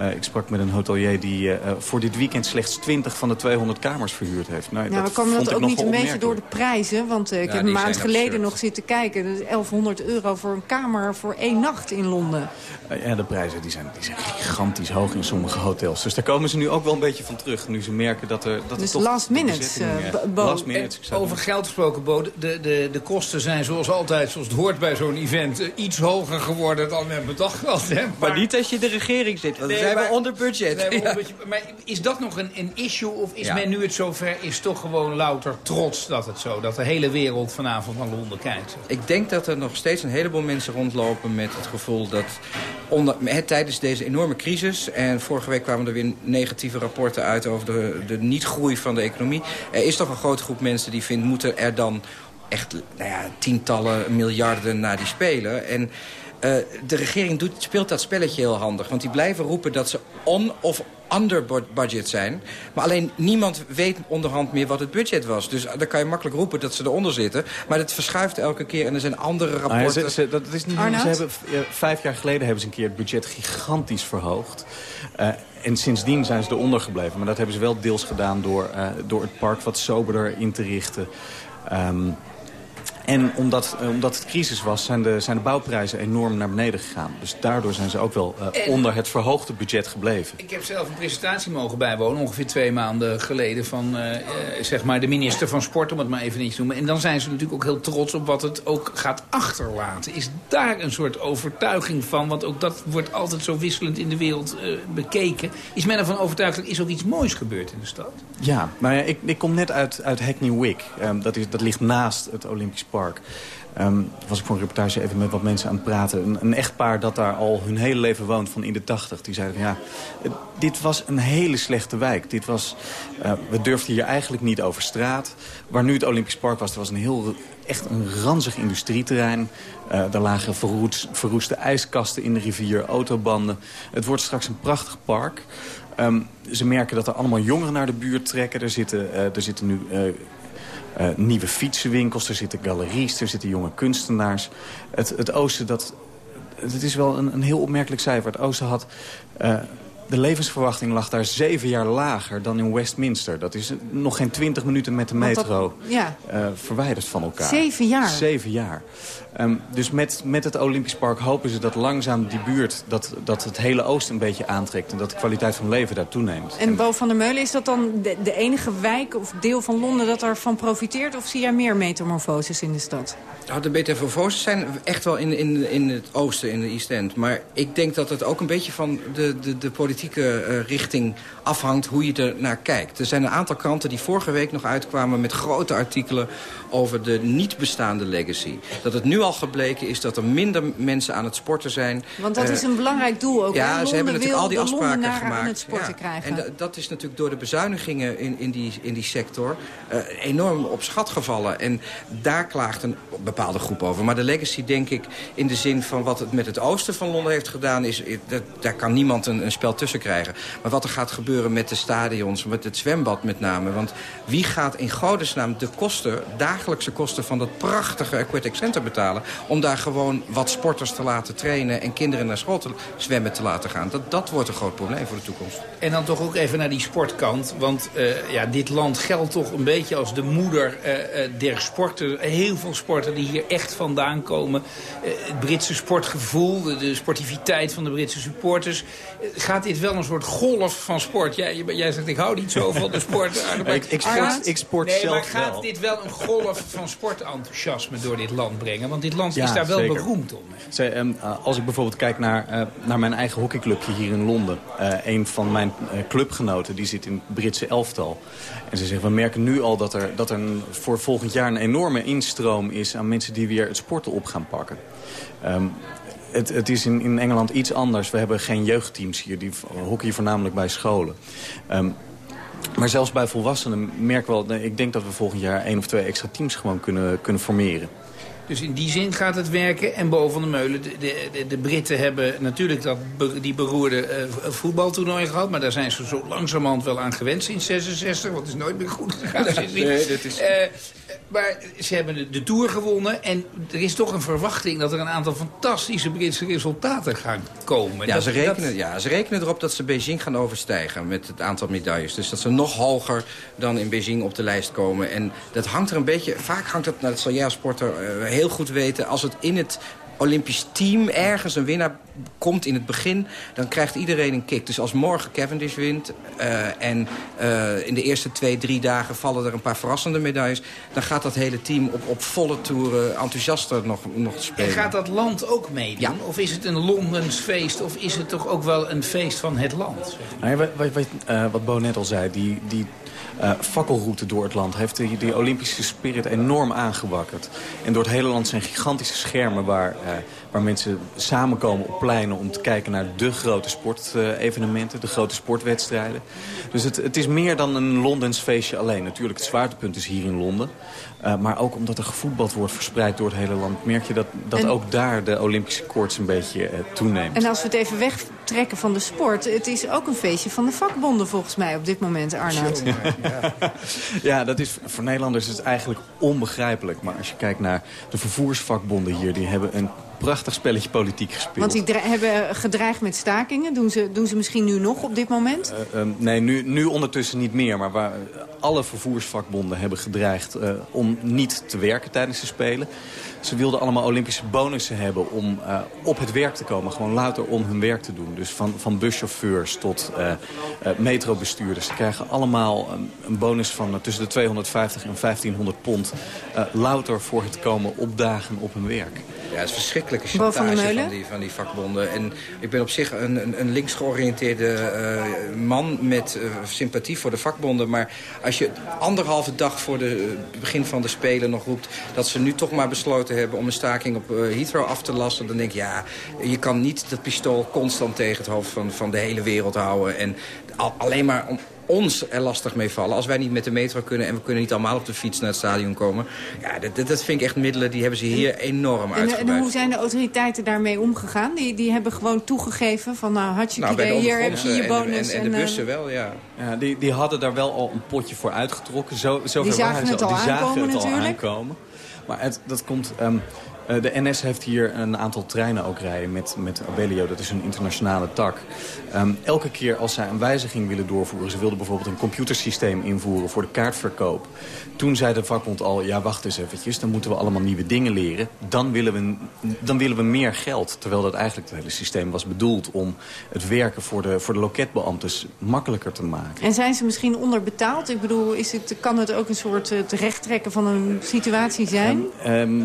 Uh, ik sprak met een hotelier die uh, voor dit weekend slechts 20 van de 200 kamers verhuurd heeft. Nou, nou dat kwam dat ook niet een beetje door de prijzen? Want uh, ik ja, heb een maand geleden absurd. nog zitten kijken. Dat is 1100 euro voor een kamer voor één nacht in Londen. ja, de prijzen die zijn, die zijn gigantisch hoog in sommige hotels. Dus daar komen ze nu ook wel een beetje van terug. Nu ze merken dat er... Dat dus er toch last minutes, last minutes Over geld gesproken, Bo. De, de, de kosten zijn zoals altijd, zoals het hoort bij zo'n event... iets hoger geworden dan we bedacht hadden. Maar, maar niet als je de regering zit. Want nee, we onder budget. Nee, ja. budget. Maar is dat nog een, een issue? Of is ja. men nu het zover, is toch gewoon louter trots dat het zo... dat de hele wereld vanavond naar Londen kijkt? Ik denk dat er nog steeds een heleboel mensen rondlopen met het gevoel dat... Onder, het, tijdens deze enorme crisis... en vorige week kwamen er weer negatieve rapporten uit... over de, de niet-groei van de economie. Er is toch een grote groep mensen die vindt... moeten er dan echt nou ja, tientallen miljarden naar die spelen... En uh, de regering doet, speelt dat spelletje heel handig. Want die blijven roepen dat ze on- of under budget zijn. Maar alleen niemand weet onderhand meer wat het budget was. Dus dan kan je makkelijk roepen dat ze eronder zitten. Maar dat verschuift elke keer en er zijn andere rapporten. Ah, ze, ze, dat is niet, ze hebben, vijf jaar geleden hebben ze een keer het budget gigantisch verhoogd. Uh, en sindsdien zijn ze eronder gebleven. Maar dat hebben ze wel deels gedaan door, uh, door het park wat soberder in te richten. Um, en omdat, omdat het crisis was, zijn de, zijn de bouwprijzen enorm naar beneden gegaan. Dus daardoor zijn ze ook wel uh, onder het verhoogde budget gebleven. Ik heb zelf een presentatie mogen bijwonen, ongeveer twee maanden geleden... van uh, zeg maar de minister van Sport, om het maar even niet te noemen. En dan zijn ze natuurlijk ook heel trots op wat het ook gaat achterlaten. Is daar een soort overtuiging van? Want ook dat wordt altijd zo wisselend in de wereld uh, bekeken. Is men ervan overtuigd dat er is ook iets moois gebeurd in de stad? Ja, maar ja, ik, ik kom net uit, uit Hackney Wick. Um, dat, is, dat ligt naast het Olympisch Park. Um, was ik voor een reportage even met wat mensen aan het praten. Een, echtpaar dat daar al hun hele leven woont, van in de tachtig. Die zeiden van ja, dit was een hele slechte wijk. Dit was, uh, we durfden hier eigenlijk niet over straat. Waar nu het Olympisch Park was, er was een heel, echt een ranzig industrieterrein. Uh, er lagen verroest, verroeste ijskasten in de rivier, autobanden. Het wordt straks een prachtig park. Um, ze merken dat er allemaal jongeren naar de buurt trekken. Er zitten, uh, er zitten nu uh, nieuwe fietsenwinkels, er zitten galeries, er zitten jonge kunstenaars. Het, het Oosten, dat, het is wel een, een heel opmerkelijk cijfer. Het Oosten had... Uh, de levensverwachting lag daar zeven jaar lager dan in Westminster. Dat is nog geen twintig minuten met de metro dat, ja. uh, verwijderd van elkaar. Zeven jaar? Zeven jaar. Um, dus met, met het Olympisch Park hopen ze dat langzaam die buurt... Dat, dat het hele oosten een beetje aantrekt... en dat de kwaliteit van leven daar toeneemt. En Bo van der Meulen, is dat dan de, de enige wijk of deel van Londen... dat daarvan profiteert? Of zie jij meer metamorfoses in de stad? Nou, de metamorfoses zijn echt wel in, in, in het oosten, in de East End. Maar ik denk dat het ook een beetje van de, de, de politieke uh, richting afhangt... hoe je er naar kijkt. Er zijn een aantal kranten die vorige week nog uitkwamen... met grote artikelen over de niet bestaande legacy. Dat het nu al gebleken is dat er minder mensen aan het sporten zijn. Want dat uh, is een belangrijk doel ook. Ja, ze hebben natuurlijk al die afspraken gemaakt. Aan het sporten ja. krijgen. En dat is natuurlijk door de bezuinigingen in, in, die, in die sector uh, enorm op schat gevallen. En daar klaagt een bepaalde groep over. Maar de legacy, denk ik, in de zin van wat het met het oosten van Londen heeft gedaan... Is, dat, daar kan niemand een, een spel tussen krijgen. Maar wat er gaat gebeuren met de stadions, met het zwembad met name. Want wie gaat in godesnaam de kosten, dagelijkse kosten... van dat prachtige Aquatic Center betalen... om daar gewoon wat sporters te laten trainen... en kinderen naar school te zwemmen te laten gaan. Dat, dat wordt een groot probleem voor de toekomst. En dan toch ook even naar die sportkant. Want uh, ja, dit land geldt toch een beetje als de moeder uh, uh, der sporten. Heel veel sporten die hier echt vandaan komen. het Britse sportgevoel, de, de, sportiviteit van de Britse supporters. gaat dit wel een soort golf van sport? Jij, jij zegt, ik hou niet zo van de sport. ik, ik, sport, ik sport nee, zelf maar gaat wel. dit wel een golf van sportenthousiasme door dit land brengen? Want dit land ja, is daar wel zeker. beroemd om. Zij, um, uh, als ik bijvoorbeeld kijk naar, uh, naar mijn eigen hockeyclubje hier in Londen. Uh, een van mijn clubgenoten die zit in het Britse elftal. En ze zeggen, we merken nu al dat er, dat er een, voor volgend jaar een enorme instroom is... aan mensen die weer het sporten op gaan pakken. Um, het, het, is in, in, Engeland iets anders. We hebben geen jeugdteams hier, die hockey voornamelijk bij scholen. Um, maar zelfs bij volwassenen merk wel... ik denk dat we volgend jaar één of twee extra teams gewoon kunnen, kunnen formeren. Dus in die zin gaat het werken. En boven de meulen, de, de, de Britten hebben natuurlijk dat, die beroerde uh, voetbaltoernooi gehad. Maar daar zijn ze zo langzamerhand wel aan gewend sinds 66. Want het is nooit meer goed gegaan. nee, dat is... Uh, Maar ze hebben de, Tour gewonnen. En er is toch een verwachting dat er een aantal fantastische Britse resultaten gaan komen. Ja, Dat- ze rekenen, dat- ja, ze rekenen erop dat ze Beijing gaan overstijgen met het aantal medailles. Dus dat ze nog hoger dan in Beijing op de lijst komen. En dat hangt er een beetje, vaak hangt het, nou, dat zal jij als sporter eh, heel goed weten... als het in het Olympisch team ergens een winnaar komt in het begin... dan krijgt iedereen een kick. Dus als morgen Cavendish wint eh, en eh, in de eerste twee, drie dagen... vallen er een paar verrassende medailles... dan gaat dat hele team op, op volle toeren enthousiaster nog, nog En spelen. gaat dat land ook meedoen? Of is het een Londens feest? Of is het toch ook wel een feest van het land? Nou ja, wat, wat, wat, eh, wat Bo net al zei, die, die eh, fakkelroute door het land... heeft die, die Olympische spirit enorm aangewakkerd. En door het hele land zijn gigantische schermen... waar, uh, waar mensen samenkomen op pleinen om te kijken naar de grote sportevenementen... de grote sportwedstrijden. Dus het, het is meer dan een Londens feestje alleen. Natuurlijk, het zwaartepunt is hier in Londen. Eh, maar ook omdat er gevoetbald wordt verspreid door het hele land... merk je dat, dat En- ook daar de Olympische koorts een beetje eh, toeneemt. En als we het even wegtrekken van de sport... het is ook een feestje van de vakbonden volgens mij op dit moment, Arnoud. Ja, dat is, voor Nederlanders is het eigenlijk onbegrijpelijk. Maar als je kijkt naar de vervoersvakbonden hier... die hebben een prachtig spelletje politiek gespeeld. Want die hebben gedreigd met stakingen. Doen ze, doen ze misschien nu nog op dit moment? Eh, ehm, nee, nu, nu ondertussen niet meer. Maar waar, eh, alle vervoersvakbonden hebben gedreigd eh, om niet te werken tijdens de Spelen. Ze wilden allemaal Olympische bonussen hebben om eh, op het werk te komen. Gewoon louter om hun werk te doen. Dus van, van buschauffeurs tot eh, eh, metrobestuurders. Ze krijgen allemaal een, een bonus van tussen de 250 en 1500 pond. eh, louter voor het komen opdagen op hun werk. Ja, het is verschrikkelijke van chantage van die, van die vakbonden. En ik ben op zich een, een, een links georiënteerde eh, man met sympathie voor de vakbonden. Maar als je anderhalve dag voor het begin van de Spelen nog roept... dat ze nu toch maar besloten hebben om een staking op eh, Heathrow af te lassen... dan denk ik, ja, je kan niet dat pistool constant tegen het hoofd van, van de hele wereld houden. En al- alleen maar om ons er lastig mee vallen. Als wij niet met de metro kunnen en we kunnen niet allemaal op de fiets naar het stadion komen. Ja, dat, dat, dat vind ik echt middelen, die hebben ze hier enorm En, en hoe zijn de autoriteiten daarmee omgegaan? Die, die hebben gewoon toegegeven van nou, hartstikke Nou, bij de idee, hier heb je je en de- bonus. en, en de eh, bussen wel, ja. Ja, die, die hadden daar wel al een potje voor uitgetrokken. Zo, zagen het al die zagen aankomen het al natuurlijk. aankomen. Maar dat komt... eh, de NS heeft hier een aantal treinen ook rijden met, met Abellio. Dat is een internationale tak. Ehm, elke keer als zij een wijziging willen doorvoeren... ze wilden bijvoorbeeld een computersysteem invoeren voor de kaartverkoop. Toen zei de vakbond al, ja wacht eens eventjes... dan moeten we allemaal nieuwe dingen leren. Dan willen we, dan willen we meer geld. Terwijl dat eigenlijk het hele systeem was bedoeld... om het werken voor de, voor de loketbeambtes makkelijker te maken. En zijn ze misschien onderbetaald? Ik bedoel, is het, kan het ook een soort eh, terechttrekken van een situatie zijn? Ehm,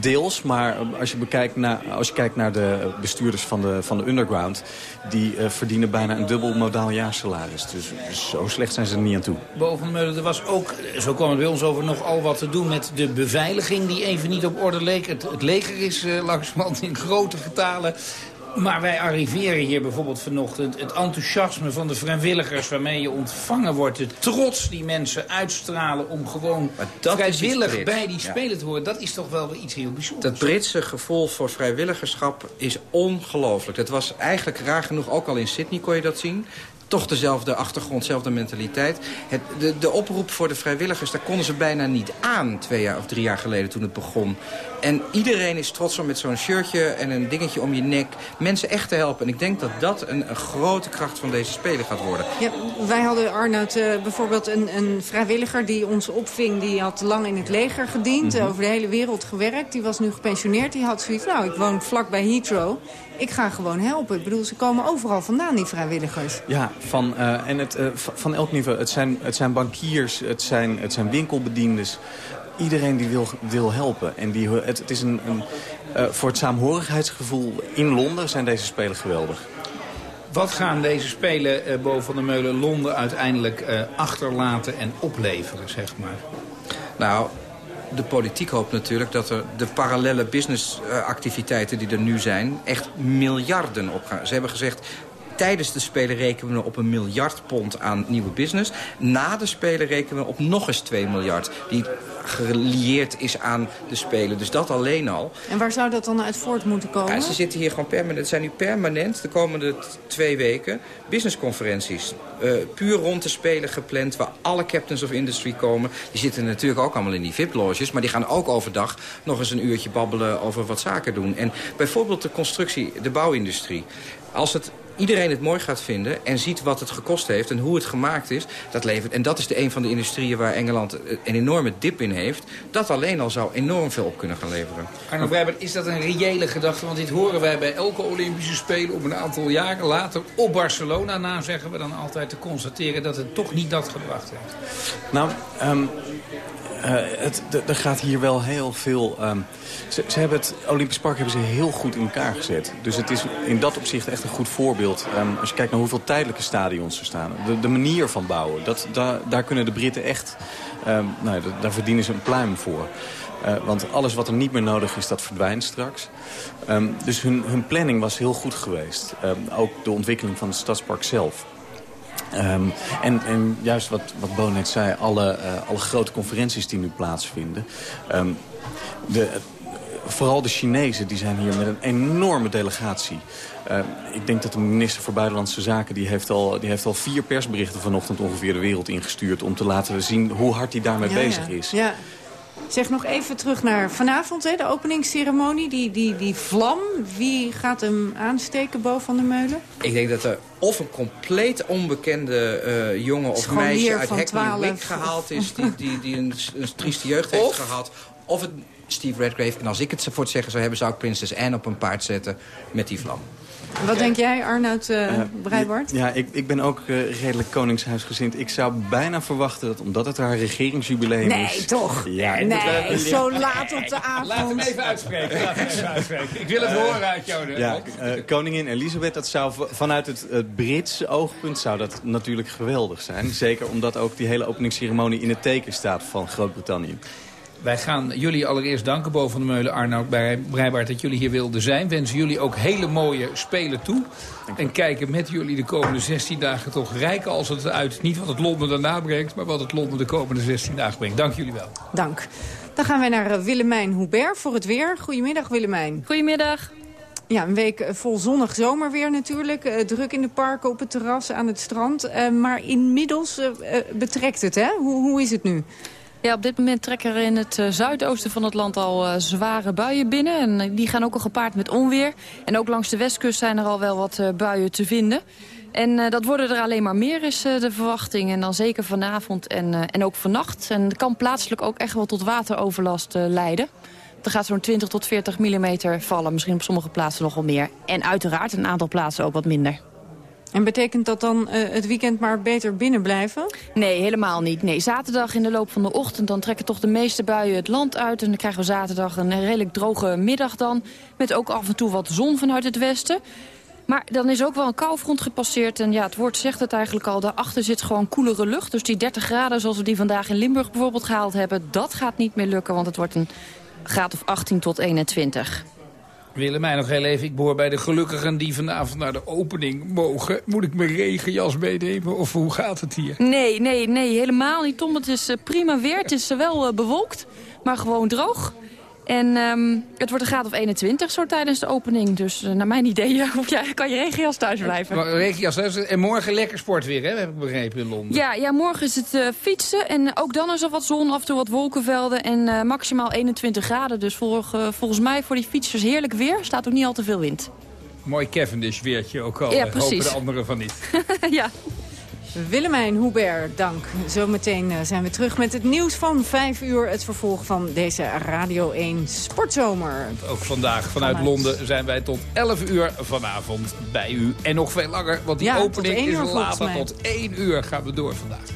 deels, maar als je, bekijkt naar, als je kijkt naar de bestuurders van de, van de underground... die eh, verdienen bijna een dubbel modaal jaarsalaris. Dus, dus zo slecht zijn ze er niet aan toe. Boven Meulen, er was ook, zo kwam het bij ons over, nogal wat te doen met de beveiliging die even niet op orde leek. Het, het leger is eh, langzamerhand in grote getalen. Maar wij arriveren hier bijvoorbeeld vanochtend. Het enthousiasme van de vrijwilligers waarmee je ontvangen wordt. De trots die mensen uitstralen om gewoon vrijwillig bij die Ja. spelen te horen. Dat is toch wel weer iets heel bijzonders. Dat Britse gevoel voor vrijwilligerschap is ongelooflijk. Dat was eigenlijk raar genoeg ook al in Sydney kon je dat zien. Toch dezelfde achtergrond, dezelfde mentaliteit. Het, de, de oproep voor de vrijwilligers, daar konden ze bijna niet aan... twee jaar of drie jaar geleden toen het begon. En iedereen is trots om met zo'n shirtje en een dingetje om je nek... mensen echt te helpen. En ik denk dat dat een, een grote kracht van deze Spelen gaat worden. Ja, wij hadden, Arnoud, eh, bijvoorbeeld een, een vrijwilliger die ons opving. Die had lang in het leger gediend, Mhm. eh, over de hele wereld gewerkt. Die was nu gepensioneerd. Die had zoiets, nou, ik woon vlak bij Heathrow. Ik ga gewoon helpen. Ik bedoel, ze komen overal vandaan, die vrijwilligers. Ja, van, eh, en het, eh, van elk niveau. Het zijn, het zijn bankiers, het zijn, het zijn winkelbediendes. Iedereen die wil, wil helpen. En die, het, het is een, een, eh, voor het saamhorigheidsgevoel in Londen zijn deze spelen geweldig. Wat gaan deze spelen eh, boven de Meulen Londen uiteindelijk eh, achterlaten en opleveren, zeg maar? Nou, de politiek hoopt natuurlijk dat er de parallele businessactiviteiten die er nu zijn... echt miljarden opgaan. Ze hebben gezegd, tijdens de Spelen rekenen we op een miljard pond aan nieuwe business. Na de Spelen rekenen we op nog eens 2 miljard. Die gelieerd is aan de Spelen. Dus dat alleen al. En waar zou dat dan uit voort moeten komen? Ja, ze zitten hier gewoon permanent. Het zijn nu permanent de komende twee weken businessconferenties. Uh, puur rond de Spelen gepland waar alle captains of industry komen. Die zitten natuurlijk ook allemaal in die VIP-loges. Maar die gaan ook overdag nog eens een uurtje babbelen over wat zaken doen. En bijvoorbeeld de constructie, de bouwindustrie. Als het iedereen het mooi gaat vinden en ziet wat het gekost heeft en hoe het gemaakt is, dat levert. En dat is de een van de industrieën waar Engeland een enorme dip in heeft. Dat alleen al zou enorm veel op kunnen gaan leveren. Arno Brijbert, is dat een reële gedachte? Want dit horen wij bij elke Olympische Spelen op een aantal jaren later op Barcelona na zeggen we dan altijd te constateren dat het toch niet dat gebracht heeft. Nou, um, het, er gaat hier wel heel veel... Um, ze, hebben het Olympisch Park hebben ze heel goed in elkaar gezet. Dus het is in dat opzicht echt een goed voorbeeld. Um, als je kijkt naar hoeveel tijdelijke stadions er staan. De, de manier van bouwen. Dat, da, daar kunnen de Britten echt... Um, nou, daar verdienen ze een pluim voor. Uh, want alles wat er niet meer nodig is, dat verdwijnt straks. Dus hun, hun planning was heel goed geweest. Ook de ontwikkeling van het stadspark zelf. Um, en, en, juist wat, wat Bo net zei, alle, uh, alle grote conferenties die nu plaatsvinden. Um, de, vooral de Chinezen die zijn hier met een enorme delegatie. Uh, ik denk dat de minister voor Buitenlandse Zaken... Die heeft, al, die heeft al vier persberichten vanochtend ongeveer de wereld ingestuurd... om te laten zien hoe hard hij daarmee ja, bezig ja. is. Ja. Zeg nog even terug naar vanavond, hè, de openingsceremonie. Die, die, die vlam, wie gaat hem aansteken boven Van de Meulen? Ik denk dat er of een compleet onbekende uh, jongen of meisje uit Hackney 12. Wick gehaald is... die, die, die een, een trieste jeugd heeft gehad. Of het Steve Redgrave. En als ik het voor het zeggen zou hebben... zou ik Prinses Anne op een paard zetten met die vlam. Wat denk jij, Arnoud uh, Uh, Breibart? Ja, ik, ik ben ook uh, redelijk koningshuisgezind. Ik zou bijna verwachten dat omdat het haar regeringsjubileum Nee, is... toch? Ja, nee, zo laat op de avond. Laat hem even uitspreken. Laat hem even uitspreken. Ik wil het horen uit jou. Ja, uh, koningin Elisabeth, dat zou vanuit het, het Britse oogpunt zou dat natuurlijk geweldig zijn. Zeker omdat ook die hele openingsceremonie in het teken staat van Groot-Brittannië. Wij gaan jullie allereerst danken, Bo van de Meulen, Arnoud Breibart, dat jullie hier wilden zijn. Wensen jullie ook hele mooie spelen toe. En kijken met jullie de komende 16 dagen toch rijk als het uit. Niet wat het Londen daarna brengt, maar wat het Londen de komende 16 dagen brengt. Dank jullie wel. Dank. Dan gaan wij naar eh, Willemijn Hubert voor het weer. Goedemiddag Willemijn. Goedemiddag. Ja, een week eh, vol zonnig zomerweer natuurlijk. Uh, druk in de parken, op het terras, aan het strand. Uh, maar inmiddels uh, betrekt het, hè? Hoe, hoe is het nu? Ja, op dit moment trekken er in het uh, zuidoosten van het land al uh, zware buien binnen. En uh, die gaan ook al gepaard met onweer. En ook langs de westkust zijn er al wel wat buien te vinden. En dat worden er alleen maar meer, is de verwachting. En dan zeker vanavond en, en ook vannacht. En kan plaatselijk ook echt wel tot wateroverlast leiden. Er gaat zo'n 20 tot 40 mm vallen. Misschien op sommige plaatsen nog wel meer. En uiteraard een aantal plaatsen ook wat minder. En betekent dat dan uh, het weekend maar beter binnen blijven? Nee, helemaal niet. Nee, zaterdag in de loop van de ochtend dan trekken toch de meeste buien het land uit. En dan krijgen we zaterdag een redelijk droge middag dan. Met ook af en toe wat zon vanuit het westen. Maar dan is ook wel een koufront gepasseerd. En ja, het woord zegt het eigenlijk al. Daarachter zit gewoon koelere lucht. Dus die 30 graden zoals we die vandaag in Limburg bijvoorbeeld gehaald hebben... dat gaat niet meer lukken, want het wordt een graad of 18 tot 21. Willemijn, nog heel even. Ik behoor bij de gelukkigen die vanavond naar de opening mogen. Moet ik mijn regenjas meenemen of hoe gaat het hier? Nee, nee, nee, helemaal niet, Tom. Het is uh, prima weer. Het is uh, wel uh, bewolkt, maar gewoon droog. En um, het wordt een graad of 21 zo tijdens de opening. Dus naar mijn idee ja, kan je regenjas thuis blijven. Regenjas thuis. En morgen lekker sport weer, hè? heb ik begrepen in Londen. Ja, ja morgen is het uh, fietsen. En ook dan is er wat zon, af en toe wat wolkenvelden. En uh, maximaal 21 graden. Dus volg, volgens mij voor die fietsers heerlijk weer. Staat ook niet al te veel wind. Mooi Cavendish weertje ook al. Ja, precies. Hopen de anderen van niet. ja. Willemijn Hubert, dank. Zometeen zijn we terug met het nieuws van 5 uur. Het vervolg van deze Radio 1 Sportzomer. Ook vandaag vanuit, vanuit Londen zijn wij tot 11 uur vanavond bij u. En nog veel langer, want die ja, opening uur, is later. Tot 1 uur gaan we door vandaag.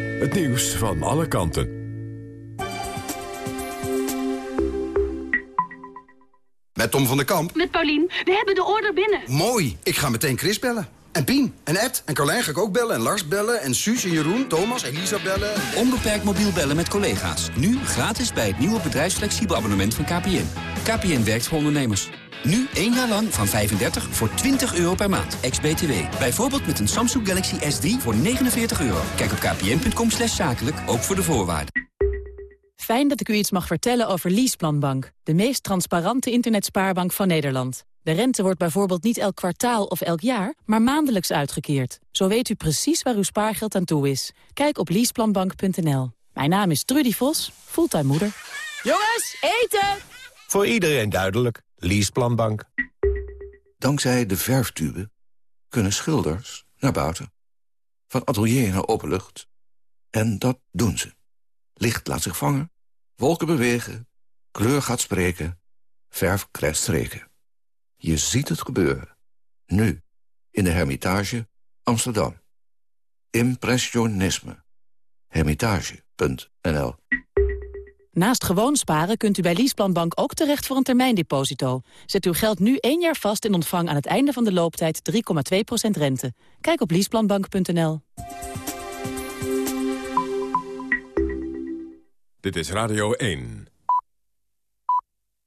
Het nieuws van alle kanten. Met Tom van der Kamp. Met Paulien. We hebben de order binnen. Mooi. Ik ga meteen Chris bellen. En Pien, en Ed, en Carlijn ga ik ook bellen, en Lars bellen, en Suus, en Jeroen, Thomas, Elisa bellen. Onbeperkt mobiel bellen met collega's. Nu gratis bij het nieuwe bedrijfsflexibel abonnement van KPN. KPN werkt voor ondernemers. Nu één jaar lang van 35 voor 20 euro per maand, ex-BTW. Bijvoorbeeld met een Samsung Galaxy S3 voor 49 euro. Kijk op kpn.com slash zakelijk, ook voor de voorwaarden. Fijn dat ik u iets mag vertellen over Leaseplanbank. De meest transparante internetspaarbank van Nederland. De rente wordt bijvoorbeeld niet elk kwartaal of elk jaar, maar maandelijks uitgekeerd. Zo weet u precies waar uw spaargeld aan toe is. Kijk op leaseplanbank.nl. Mijn naam is Trudy Vos, fulltime moeder. Jongens, eten! Voor iedereen duidelijk. Leaseplanbank. Dankzij de verftube kunnen schilders naar buiten. Van atelier naar openlucht. En dat doen ze. Licht laat zich vangen, wolken bewegen, kleur gaat spreken, verf krijgt streken. Je ziet het gebeuren. Nu, in de Hermitage, Amsterdam. Impressionisme. Hermitage.nl Naast gewoon sparen kunt u bij Leaseplanbank ook terecht voor een termijndeposito. Zet uw geld nu één jaar vast en ontvang aan het einde van de looptijd 3,2% rente. Kijk op leaseplanbank.nl. Dit is Radio 1.